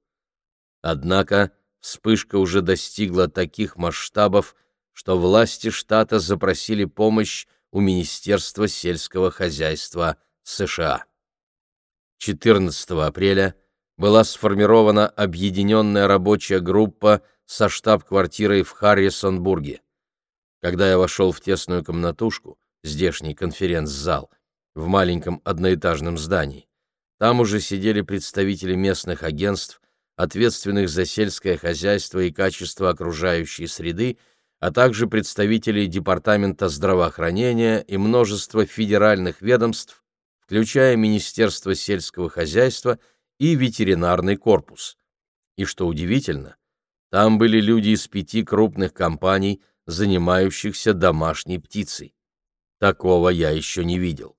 Однако вспышка уже достигла таких масштабов, что власти штата запросили помощь у Министерства сельского хозяйства США. 14 апреля была сформирована объединенная рабочая группа со штаб-квартирой в Харрисонбурге. Когда я вошел в тесную комнатушку, здешний конференц-зал, в маленьком одноэтажном здании, там уже сидели представители местных агентств, ответственных за сельское хозяйство и качество окружающей среды, а также представители Департамента здравоохранения и множество федеральных ведомств, включая Министерство сельского хозяйства и ветеринарный корпус. И что удивительно, там были люди из пяти крупных компаний, занимающихся домашней птицей. Такого я еще не видел.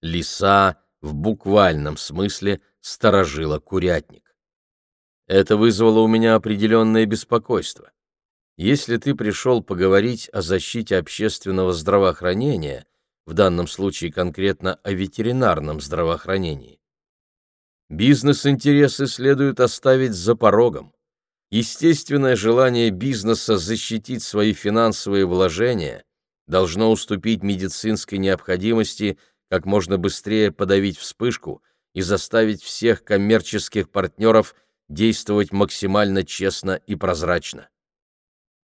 Лиса в буквальном смысле сторожила курятник. Это вызвало у меня определенное беспокойство. Если ты пришел поговорить о защите общественного здравоохранения, в данном случае конкретно о ветеринарном здравоохранении, Бизнес-интересы следует оставить за порогом. Естественное желание бизнеса защитить свои финансовые вложения должно уступить медицинской необходимости как можно быстрее подавить вспышку и заставить всех коммерческих партнеров действовать максимально честно и прозрачно.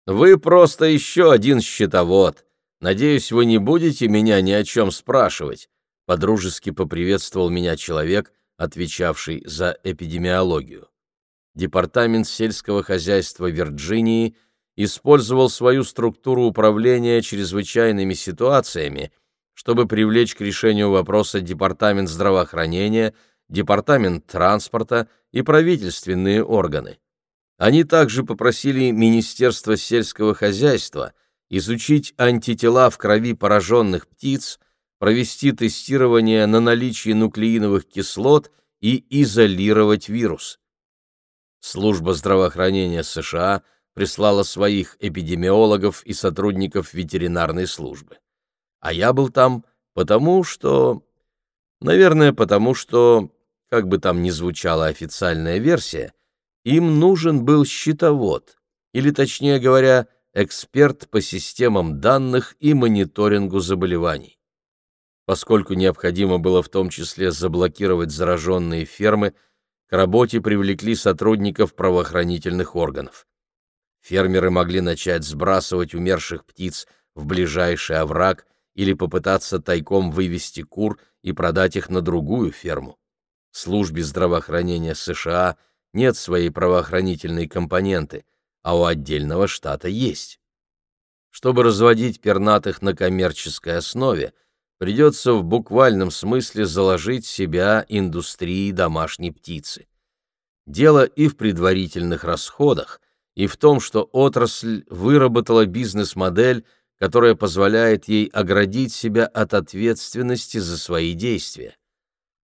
Вы просто еще один счетовод. Надеюсь, вы не будете меня ни о чем спрашивать. Подружески поприветствовал меня человек, отвечавший за эпидемиологию. Департамент сельского хозяйства Вирджинии использовал свою структуру управления чрезвычайными ситуациями, чтобы привлечь к решению вопроса Департамент здравоохранения, Департамент транспорта и правительственные органы. Они также попросили Министерство сельского хозяйства изучить антитела в крови пораженных птиц, провести тестирование на наличие нуклеиновых кислот и изолировать вирус. Служба здравоохранения США прислала своих эпидемиологов и сотрудников ветеринарной службы. А я был там потому, что... Наверное, потому что, как бы там ни звучала официальная версия, им нужен был счетовод, или, точнее говоря, эксперт по системам данных и мониторингу заболеваний. Поскольку необходимо было в том числе заблокировать зараженные фермы, работе привлекли сотрудников правоохранительных органов. Фермеры могли начать сбрасывать умерших птиц в ближайший овраг или попытаться тайком вывести кур и продать их на другую ферму. В службе здравоохранения США нет своей правоохранительной компоненты, а у отдельного штата есть. Чтобы разводить пернатых на коммерческой основе, придется в буквальном смысле заложить себя индустрии домашней птицы. Дело и в предварительных расходах, и в том, что отрасль выработала бизнес-модель, которая позволяет ей оградить себя от ответственности за свои действия.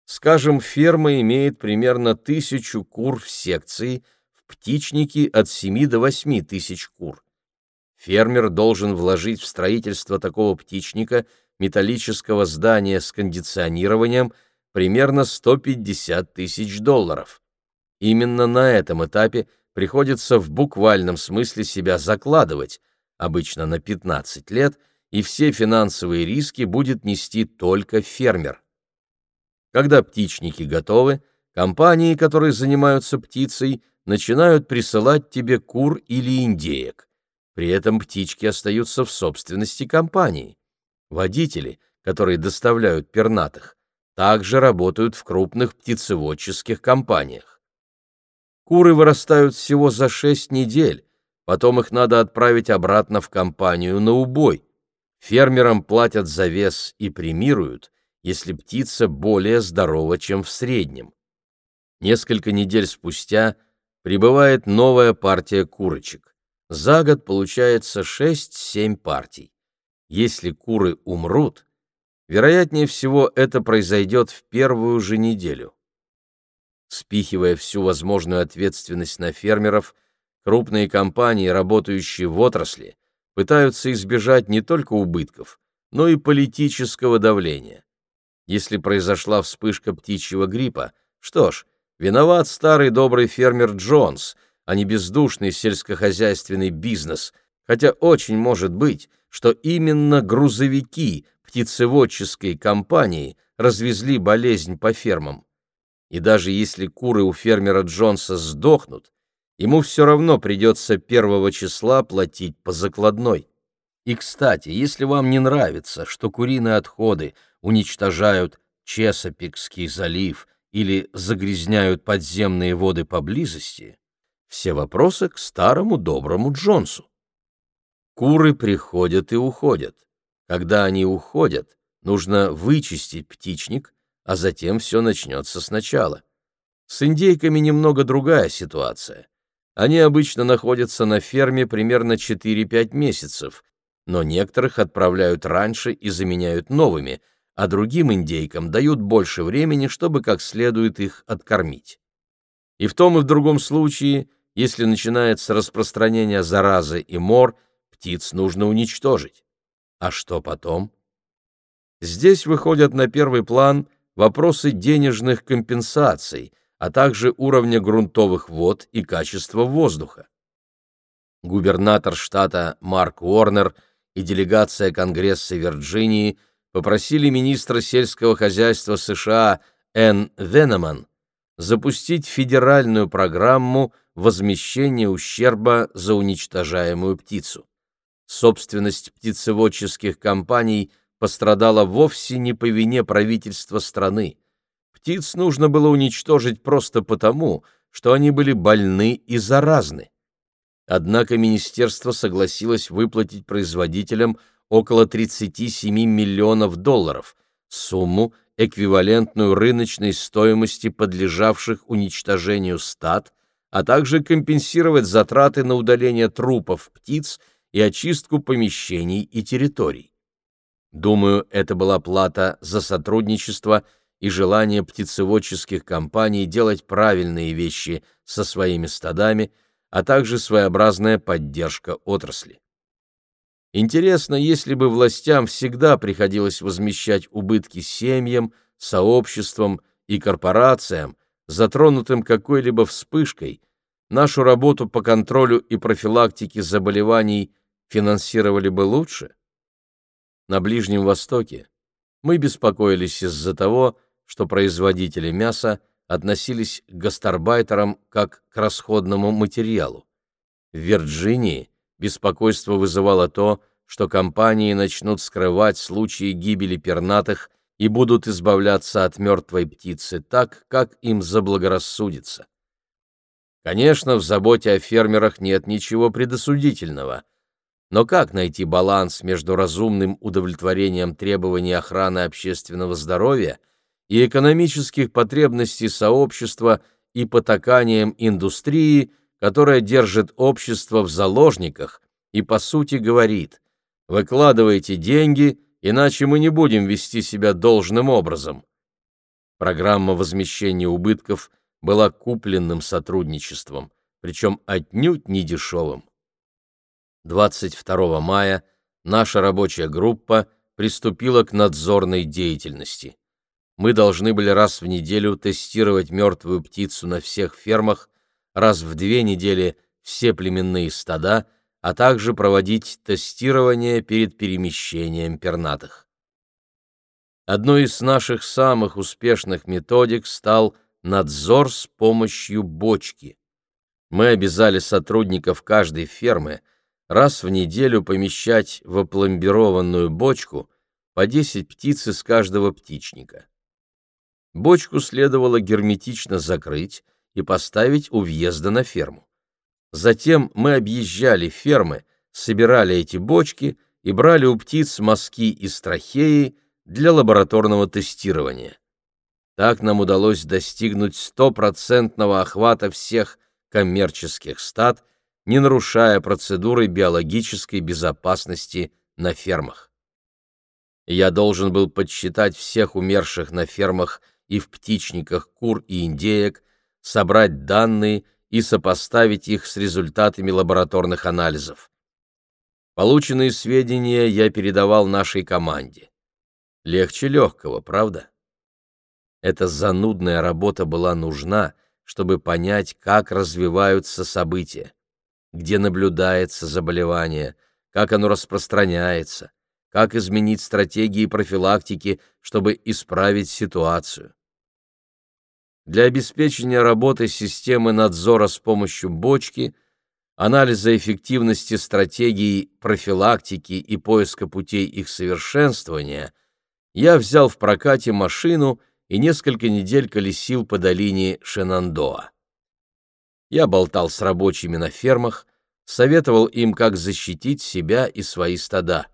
Скажем, ферма имеет примерно тысячу кур в секции, в птичнике от 7 до 8 тысяч кур. Фермер должен вложить в строительство такого птичника металлического здания с кондиционированием примерно 150 тысяч долларов. Именно на этом этапе приходится в буквальном смысле себя закладывать, обычно на 15 лет, и все финансовые риски будет нести только фермер. Когда птичники готовы, компании, которые занимаются птицей, начинают присылать тебе кур или индеек. При этом птички остаются в собственности компании. Водители, которые доставляют пернатых, также работают в крупных птицеводческих компаниях. Куры вырастают всего за 6 недель, потом их надо отправить обратно в компанию на убой. Фермерам платят за вес и премируют, если птица более здорова, чем в среднем. Несколько недель спустя прибывает новая партия курочек. За год получается 6-7 партий. Если куры умрут, вероятнее всего это произойдет в первую же неделю. Спихивая всю возможную ответственность на фермеров, крупные компании, работающие в отрасли, пытаются избежать не только убытков, но и политического давления. Если произошла вспышка птичьего гриппа, что ж, виноват старый добрый фермер Джонс, а не бездушный сельскохозяйственный бизнес, хотя очень может быть, что именно грузовики птицеводческой компании развезли болезнь по фермам. И даже если куры у фермера Джонса сдохнут, ему все равно придется первого числа платить по закладной. И, кстати, если вам не нравится, что куриные отходы уничтожают Чесопикский залив или загрязняют подземные воды поблизости, все вопросы к старому доброму Джонсу. Куры приходят и уходят. Когда они уходят, нужно вычистить птичник, а затем все начнется сначала. С индейками немного другая ситуация. Они обычно находятся на ферме примерно 4-5 месяцев, но некоторых отправляют раньше и заменяют новыми, а другим индейкам дают больше времени, чтобы как следует их откормить. И в том и в другом случае, если начинается распространение заразы и мор – птиц нужно уничтожить. А что потом? Здесь выходят на первый план вопросы денежных компенсаций, а также уровня грунтовых вод и качества воздуха. Губернатор штата Марк Уорнер и делегация Конгресса Вирджинии попросили министра сельского хозяйства США Энн Венеман запустить федеральную программу возмещения ущерба за уничтожаемую птицу собственность птицеводческих компаний пострадала вовсе не по вине правительства страны. Птиц нужно было уничтожить просто потому, что они были больны и заразны. Однако министерство согласилось выплатить производителям около 37 миллионов долларов, сумму, эквивалентную рыночной стоимости подлежавших уничтожению стад, а также компенсировать затраты на удаление трупов птиц и очистку помещений и территорий. Думаю, это была плата за сотрудничество и желание птицеводческих компаний делать правильные вещи со своими стадами, а также своеобразная поддержка отрасли. Интересно, если бы властям всегда приходилось возмещать убытки семьям, сообществам и корпорациям, затронутым какой-либо вспышкой, нашу работу по контролю и профилактике заболеваний финансировали бы лучше? На Ближнем Востоке Мы беспокоились из-за того, что производители мяса относились к гастарбайтерам как к расходному материалу. В Вирджинии беспокойство вызывало то, что компании начнут скрывать случаи гибели пернатых и будут избавляться от мертвой птицы так, как им заблагорассудится. Конечно, в заботе о фермерах нет ничего предосудительного, но как найти баланс между разумным удовлетворением требований охраны общественного здоровья и экономических потребностей сообщества и потаканием индустрии, которая держит общество в заложниках и, по сути, говорит «выкладывайте деньги, иначе мы не будем вести себя должным образом». Программа возмещения убытков была купленным сотрудничеством, причем отнюдь не дешевым. 22 мая наша рабочая группа приступила к надзорной деятельности мы должны были раз в неделю тестировать мертвую птицу на всех фермах, раз в две недели все племенные стада, а также проводить тестирование перед перемещением пернатых. Одной из наших самых успешных методик стал надзор с помощью бочки. Мы обязали сотрудников каждой фермы раз в неделю помещать в опломбированную бочку по 10 птиц из каждого птичника. Бочку следовало герметично закрыть и поставить у въезда на ферму. Затем мы объезжали фермы, собирали эти бочки и брали у птиц мазки из трахеи для лабораторного тестирования. Так нам удалось достигнуть стопроцентного охвата всех коммерческих стад, не нарушая процедуры биологической безопасности на фермах. Я должен был подсчитать всех умерших на фермах и в птичниках кур и индеек, собрать данные и сопоставить их с результатами лабораторных анализов. Полученные сведения я передавал нашей команде. Легче легкого, правда? Эта занудная работа была нужна, чтобы понять, как развиваются события, где наблюдается заболевание, как оно распространяется, как изменить стратегии профилактики, чтобы исправить ситуацию. Для обеспечения работы системы надзора с помощью бочки, анализа эффективности стратегий профилактики и поиска путей их совершенствования, я взял в прокате машину и несколько недель колесил по долине Шенандоа. Я болтал с рабочими на фермах, советовал им, как защитить себя и свои стада.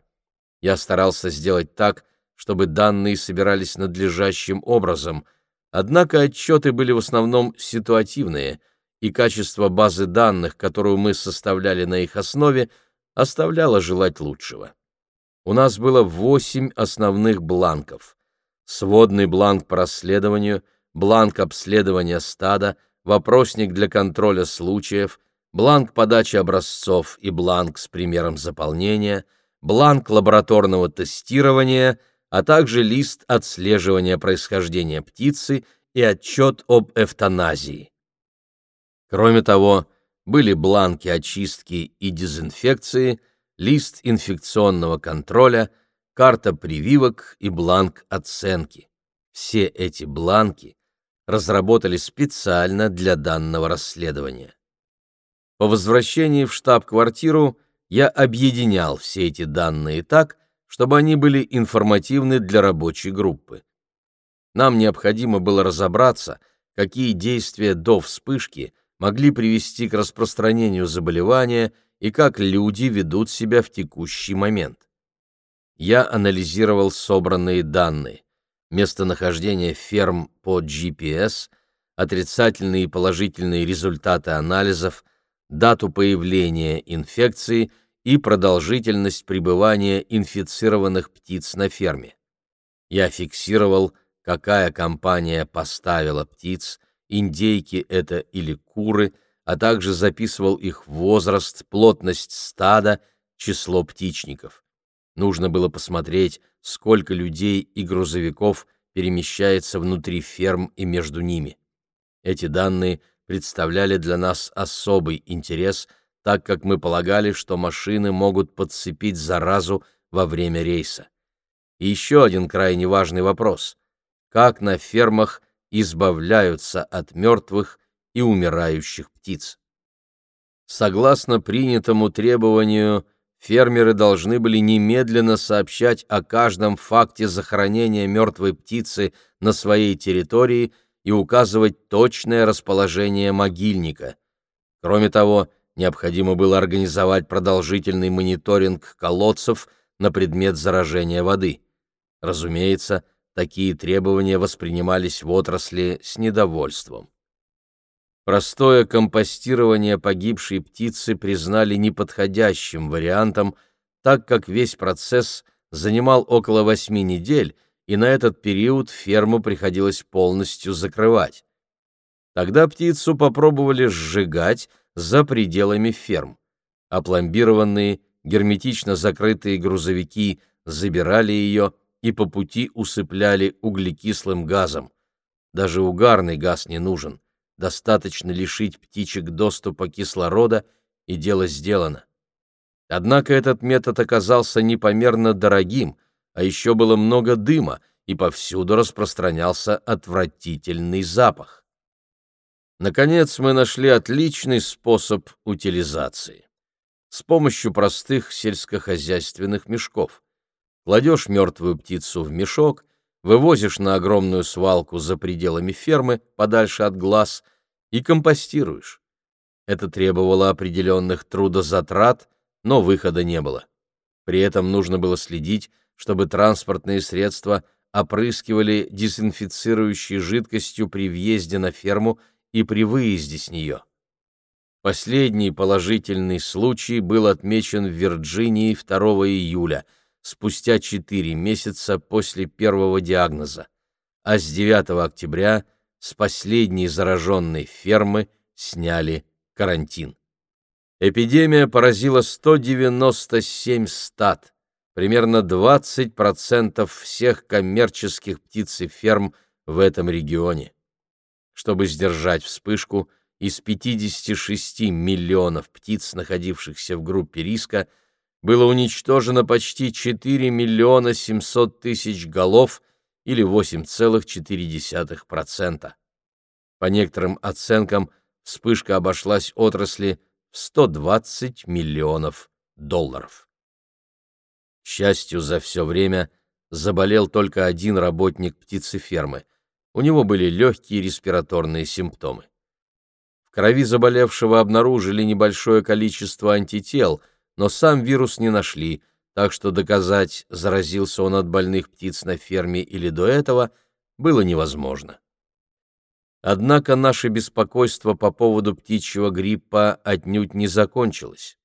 Я старался сделать так, чтобы данные собирались надлежащим образом – Однако отчеты были в основном ситуативные, и качество базы данных, которую мы составляли на их основе, оставляло желать лучшего. У нас было восемь основных бланков. Сводный бланк по расследованию, бланк обследования стада, вопросник для контроля случаев, бланк подачи образцов и бланк с примером заполнения, бланк лабораторного тестирования — а также лист отслеживания происхождения птицы и отчет об эвтаназии. Кроме того, были бланки очистки и дезинфекции, лист инфекционного контроля, карта прививок и бланк оценки. Все эти бланки разработали специально для данного расследования. По возвращении в штаб-квартиру я объединял все эти данные так, чтобы они были информативны для рабочей группы. Нам необходимо было разобраться, какие действия до вспышки могли привести к распространению заболевания и как люди ведут себя в текущий момент. Я анализировал собранные данные, местонахождение ферм по GPS, отрицательные и положительные результаты анализов, дату появления инфекции – и продолжительность пребывания инфицированных птиц на ферме. Я фиксировал, какая компания поставила птиц, индейки это или куры, а также записывал их возраст, плотность стада, число птичников. Нужно было посмотреть, сколько людей и грузовиков перемещается внутри ферм и между ними. Эти данные представляли для нас особый интерес – так как мы полагали, что машины могут подцепить заразу во время рейса. И еще один крайне важный вопрос. Как на фермах избавляются от мертвых и умирающих птиц? Согласно принятому требованию, фермеры должны были немедленно сообщать о каждом факте захоронения мертвой птицы на своей территории и указывать точное расположение могильника. Кроме того, необходимо было организовать продолжительный мониторинг колодцев на предмет заражения воды. Разумеется, такие требования воспринимались в отрасли с недовольством. Простое компостирование погибшей птицы признали неподходящим вариантом, так как весь процесс занимал около восьми недель, и на этот период ферму приходилось полностью закрывать. Тогда птицу попробовали сжигать за пределами ферм. Опломбированные, герметично закрытые грузовики забирали ее и по пути усыпляли углекислым газом. Даже угарный газ не нужен достаточно лишить птичек доступа кислорода, и дело сделано. Однако этот метод оказался непомерно дорогим, а еще было много дыма, и повсюду распространялся отвратительный запах. Наконец мы нашли отличный способ утилизации. С помощью простых сельскохозяйственных мешков. Кладешь мертвую птицу в мешок — вывозишь на огромную свалку за пределами фермы, подальше от глаз, и компостируешь. Это требовало определенных трудозатрат, но выхода не было. При этом нужно было следить, чтобы транспортные средства опрыскивали дезинфицирующей жидкостью при въезде на ферму и при выезде с нее. Последний положительный случай был отмечен в Вирджинии 2 июля – спустя 4 месяца после первого диагноза, а с 9 октября с последней зараженной фермы сняли карантин. Эпидемия поразила 197 стад, примерно 20% всех коммерческих птицеферм в этом регионе. Чтобы сдержать вспышку, из 56 миллионов птиц, находившихся в группе риска, было уничтожено почти 4 миллиона 700 тысяч голов или 8,4%. По некоторым оценкам, вспышка обошлась отрасли в 120 миллионов долларов. К счастью, за все время заболел только один работник птицефермы. У него были легкие респираторные симптомы. В крови заболевшего обнаружили небольшое количество антител – но сам вирус не нашли, так что доказать, заразился он от больных птиц на ферме или до этого, было невозможно. Однако наше беспокойство по поводу птичьего гриппа отнюдь не закончилось.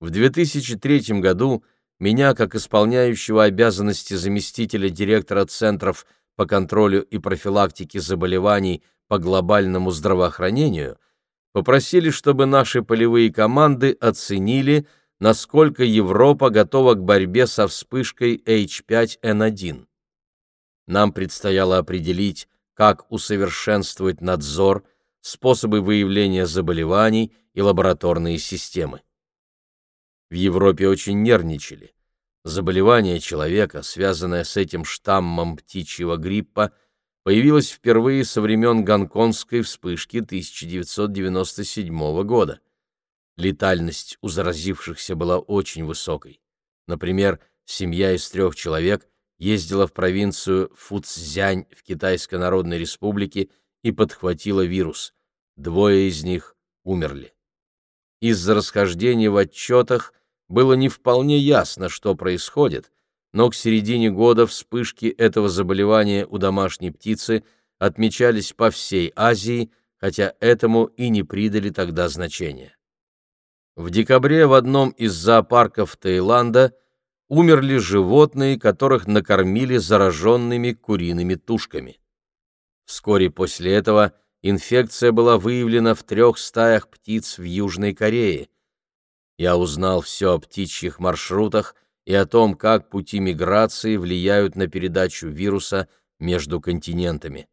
В 2003 году меня, как исполняющего обязанности заместителя директора Центров по контролю и профилактике заболеваний по глобальному здравоохранению, попросили, чтобы наши полевые команды оценили, насколько Европа готова к борьбе со вспышкой H5N1. Нам предстояло определить, как усовершенствовать надзор, способы выявления заболеваний и лабораторные системы. В Европе очень нервничали. Заболевание человека, связанное с этим штаммом птичьего гриппа, появилось впервые со времен гонконгской вспышки 1997 года летальность у заразившихся была очень высокой. Например, семья из трех человек ездила в провинцию Фуцзянь в Китайской Народной Республике и подхватила вирус. Двое из них умерли. Из-за расхождения в отчетах было не вполне ясно, что происходит, но к середине года вспышки этого заболевания у домашней птицы отмечались по всей Азии, хотя этому и не придали тогда значения. В декабре в одном из зоопарков Таиланда умерли животные, которых накормили зараженными куриными тушками. Вскоре после этого инфекция была выявлена в трех стаях птиц в Южной Корее. Я узнал все о птичьих маршрутах и о том, как пути миграции влияют на передачу вируса между континентами.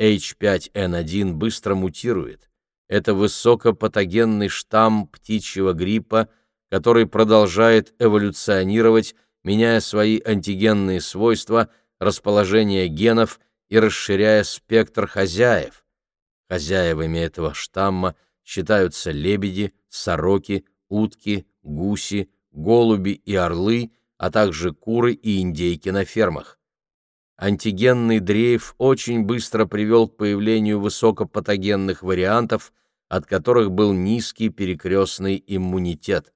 H5N1 быстро мутирует это высокопатогенный штамм птичьего гриппа, который продолжает эволюционировать, меняя свои антигенные свойства, расположение генов и расширяя спектр хозяев. Хозяевами этого штамма считаются лебеди, сороки, утки, гуси, голуби и орлы, а также куры и индейки на фермах. Антигенный дрейф очень быстро привел к появлению высокопатогенных вариантов, от которых был низкий перекрестный иммунитет.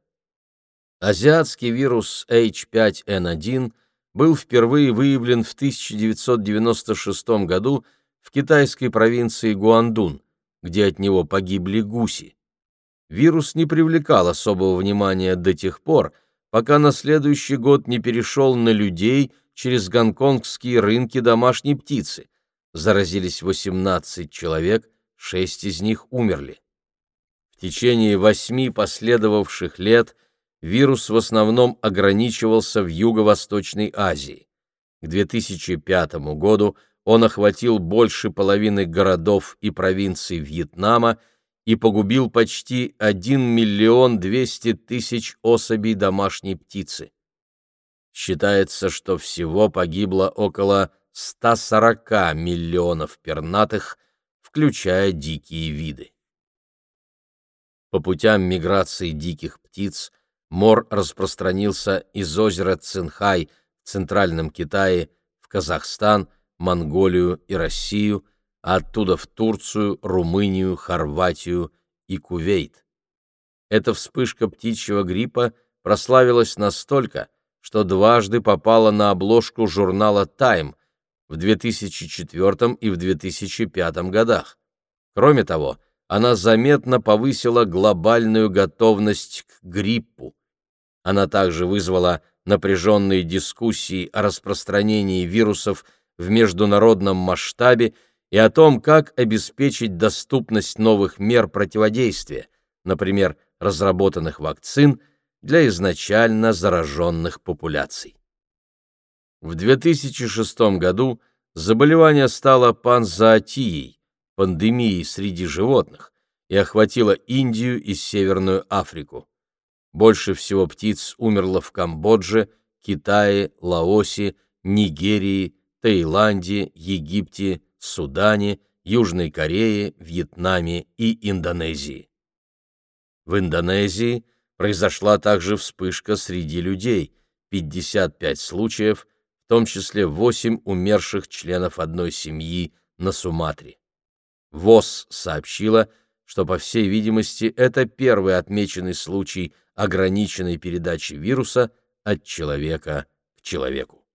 Азиатский вирус H5N1 был впервые выявлен в 1996 году в китайской провинции Гуандун, где от него погибли гуси. Вирус не привлекал особого внимания до тех пор, пока на следующий год не перешел на людей через гонконгские рынки домашней птицы. Заразились 18 человек, 6 из них умерли. В течение восьми последовавших лет вирус в основном ограничивался в Юго-Восточной Азии. К 2005 году он охватил больше половины городов и провинций Вьетнама и погубил почти 1 миллион 200 тысяч особей домашней птицы. Считается, что всего погибло около 140 миллионов пернатых, включая дикие виды. По путям миграции диких птиц мор распространился из озера Цинхай в Центральном Китае в Казахстан, Монголию и Россию, а оттуда в Турцию, Румынию, Хорватию и Кувейт. Эта вспышка птичьего гриппа прославилась настолько, что дважды попала на обложку журнала Time в 2004 и в 2005 годах. Кроме того, она заметно повысила глобальную готовность к гриппу. Она также вызвала напряженные дискуссии о распространении вирусов в международном масштабе и о том, как обеспечить доступность новых мер противодействия, например, разработанных вакцин – для изначально зараженных популяций. В 2006 году заболевание стало панзоотией, пандемией среди животных, и охватило Индию и Северную Африку. Больше всего птиц умерло в Камбодже, Китае, Лаосе, Нигерии, Таиланде, Египте, Судане, Южной Корее, Вьетнаме и Индонезии. В Индонезии Произошла также вспышка среди людей, 55 случаев, в том числе 8 умерших членов одной семьи на Суматре. ВОЗ сообщила, что, по всей видимости, это первый отмеченный случай ограниченной передачи вируса от человека к человеку.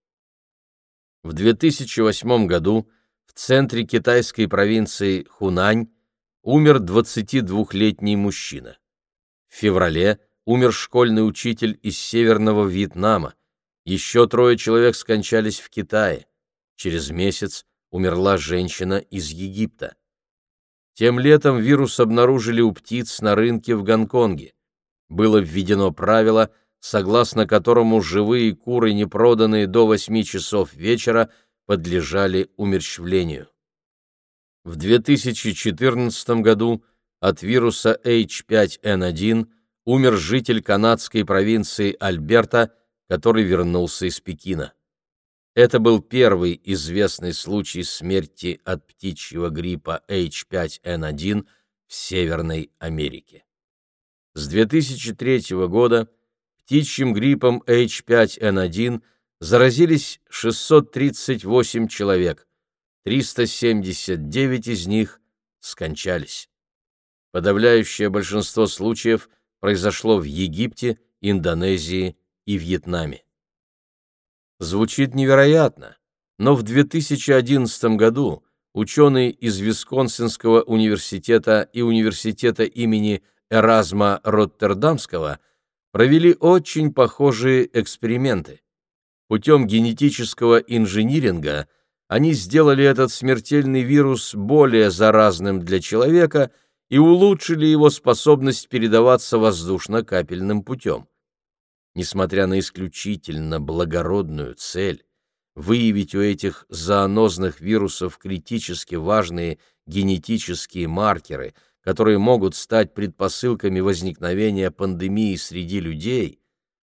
В 2008 году в центре китайской провинции Хунань умер 22-летний мужчина. В феврале умер школьный учитель из Северного Вьетнама. Еще трое человек скончались в Китае. Через месяц умерла женщина из Египта. Тем летом вирус обнаружили у птиц на рынке в Гонконге. Было введено правило, согласно которому живые куры, не проданные до 8 часов вечера, подлежали умерщвлению. В 2014 году от вируса H5N1 умер житель канадской провинции Альберта, который вернулся из Пекина. Это был первый известный случай смерти от птичьего гриппа H5N1 в Северной Америке. С 2003 года птичьим гриппом H5N1 заразились 638 человек, 379 из них скончались. Подавляющее большинство случаев произошло в Египте, Индонезии и Вьетнаме. Звучит невероятно, но в 2011 году ученые из Висконсинского университета и университета имени Эразма Роттердамского провели очень похожие эксперименты. Путем генетического инжиниринга они сделали этот смертельный вирус более заразным для человека – и улучшили его способность передаваться воздушно-капельным путем. Несмотря на исключительно благородную цель выявить у этих зоонозных вирусов критически важные генетические маркеры, которые могут стать предпосылками возникновения пандемии среди людей,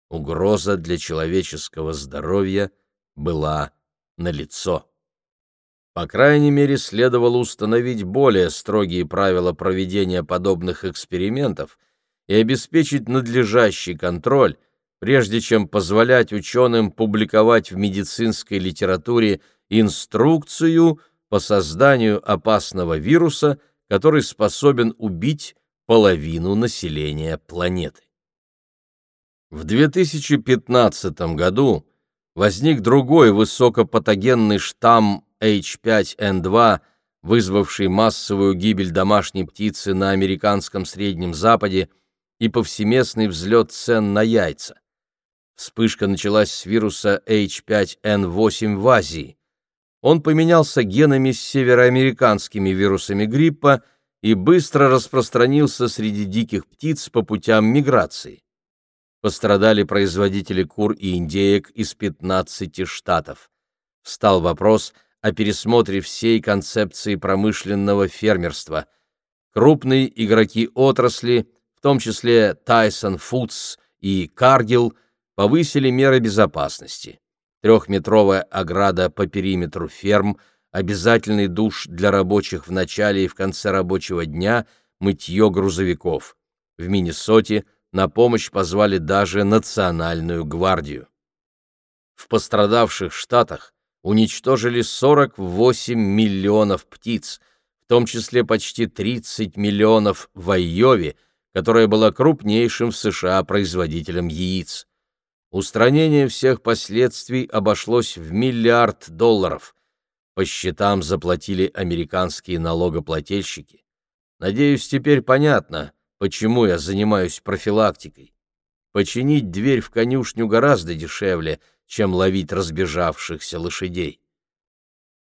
угроза для человеческого здоровья была налицо. По крайней мере, следовало установить более строгие правила проведения подобных экспериментов и обеспечить надлежащий контроль, прежде чем позволять ученым публиковать в медицинской литературе инструкцию по созданию опасного вируса, который способен убить половину населения планеты. В 2015 году возник другой высокопатогенный штамм H5N2, вызвавший массовую гибель домашней птицы на американском Среднем Западе и повсеместный взлет цен на яйца. Вспышка началась с вируса H5N8 в Азии. Он поменялся генами с североамериканскими вирусами гриппа и быстро распространился среди диких птиц по путям миграции. Пострадали производители кур и индеек из 15 штатов. Встал вопрос о пересмотре всей концепции промышленного фермерства. Крупные игроки отрасли, в том числе Tyson Foods и Cargill, повысили меры безопасности. Трехметровая ограда по периметру ферм, обязательный душ для рабочих в начале и в конце рабочего дня, мытье грузовиков. В Миннесоте на помощь позвали даже Национальную гвардию. В пострадавших штатах уничтожили 48 миллионов птиц, в том числе почти 30 миллионов в Айове, которая была крупнейшим в США производителем яиц. Устранение всех последствий обошлось в миллиард долларов. По счетам заплатили американские налогоплательщики. Надеюсь, теперь понятно, почему я занимаюсь профилактикой. Починить дверь в конюшню гораздо дешевле, чем ловить разбежавшихся лошадей.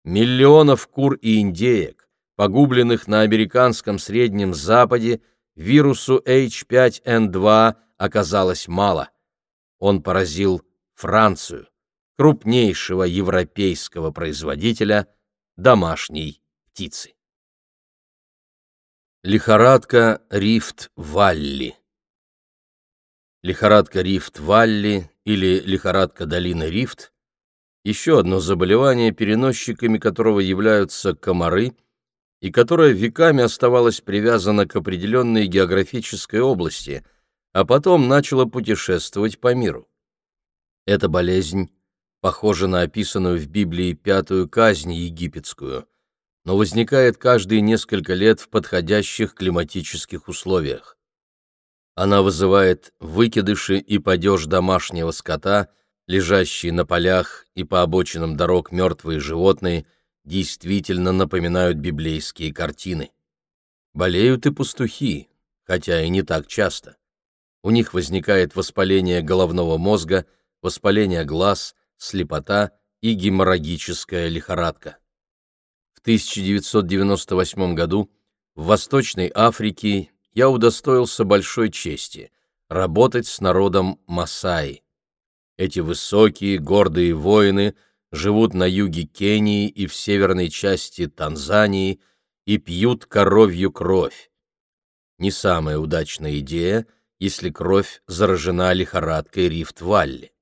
Миллионов кур и индеек, погубленных на американском Среднем Западе, вирусу H5N2 оказалось мало он поразил Францию, крупнейшего европейского производителя домашней птицы. Лихорадка Рифт-Валли Лихорадка Рифт-Валли или лихорадка долины Рифт – еще одно заболевание, переносчиками которого являются комары и которое веками оставалось привязано к определенной географической области – а потом начала путешествовать по миру. Эта болезнь похожа на описанную в Библии пятую казнь египетскую, но возникает каждые несколько лет в подходящих климатических условиях. Она вызывает выкидыши и падеж домашнего скота, лежащие на полях и по обочинам дорог мертвые животные, действительно напоминают библейские картины. Болеют и пастухи, хотя и не так часто. У них возникает воспаление головного мозга, воспаление глаз, слепота и геморрагическая лихорадка. В 1998 году в Восточной Африке я удостоился большой чести работать с народом Масаи. Эти высокие, гордые воины живут на юге Кении и в северной части Танзании и пьют коровью кровь. Не самая удачная идея — если кровь заражена лихорадкой Рифт-Валли.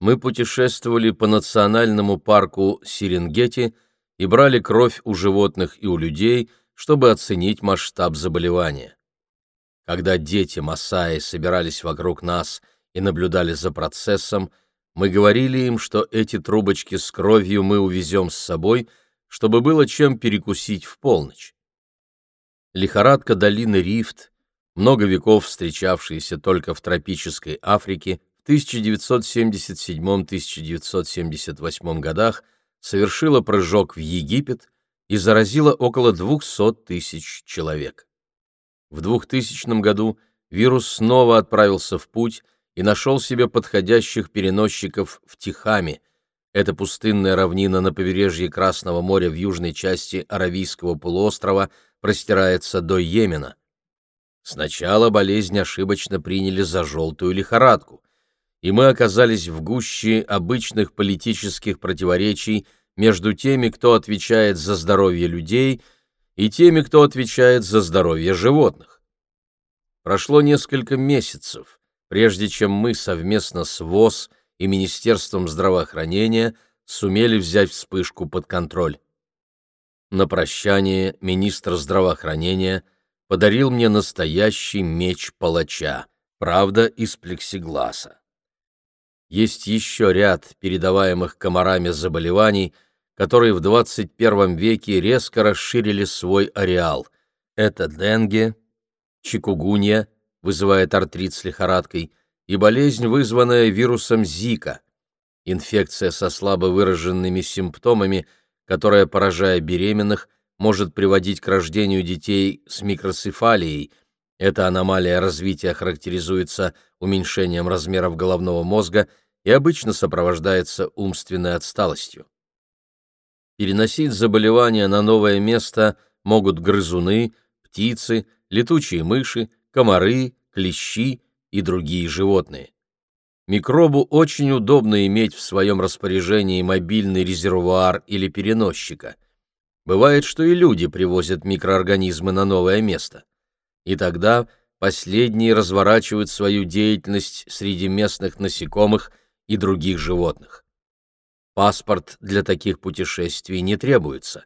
Мы путешествовали по национальному парку Серенгети и брали кровь у животных и у людей, чтобы оценить масштаб заболевания. Когда дети Масаи собирались вокруг нас и наблюдали за процессом, мы говорили им, что эти трубочки с кровью мы увезем с собой, чтобы было чем перекусить в полночь. Лихорадка долины Рифт много веков встречавшиеся только в тропической Африке, в 1977-1978 годах совершила прыжок в Египет и заразила около 200 тысяч человек. В 2000 году вирус снова отправился в путь и нашел себе подходящих переносчиков в Тихаме. Это пустынная равнина на побережье Красного моря в южной части Аравийского полуострова простирается до Йемена. Сначала болезнь ошибочно приняли за желтую лихорадку, и мы оказались в гуще обычных политических противоречий между теми, кто отвечает за здоровье людей, и теми, кто отвечает за здоровье животных. Прошло несколько месяцев, прежде чем мы совместно с ВОЗ и Министерством здравоохранения сумели взять вспышку под контроль. На прощание министр здравоохранения подарил мне настоящий меч палача, правда, из плексигласа. Есть еще ряд передаваемых комарами заболеваний, которые в 21 веке резко расширили свой ареал. Это денге, чикугунья, вызывает артрит с лихорадкой, и болезнь, вызванная вирусом Зика, инфекция со слабо выраженными симптомами, которая, поражая беременных, может приводить к рождению детей с микроцефалией. Эта аномалия развития характеризуется уменьшением размеров головного мозга и обычно сопровождается умственной отсталостью. Переносить заболевания на новое место могут грызуны, птицы, летучие мыши, комары, клещи и другие животные. Микробу очень удобно иметь в своем распоряжении мобильный резервуар или переносчика. Бывает, что и люди привозят микроорганизмы на новое место. И тогда последние разворачивают свою деятельность среди местных насекомых и других животных. Паспорт для таких путешествий не требуется.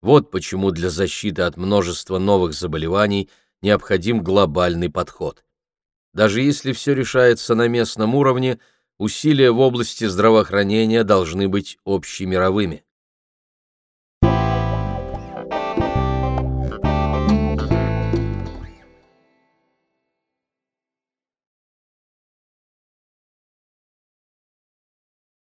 Вот почему для защиты от множества новых заболеваний необходим глобальный подход. Даже если все решается на местном уровне, усилия в области здравоохранения должны быть общемировыми.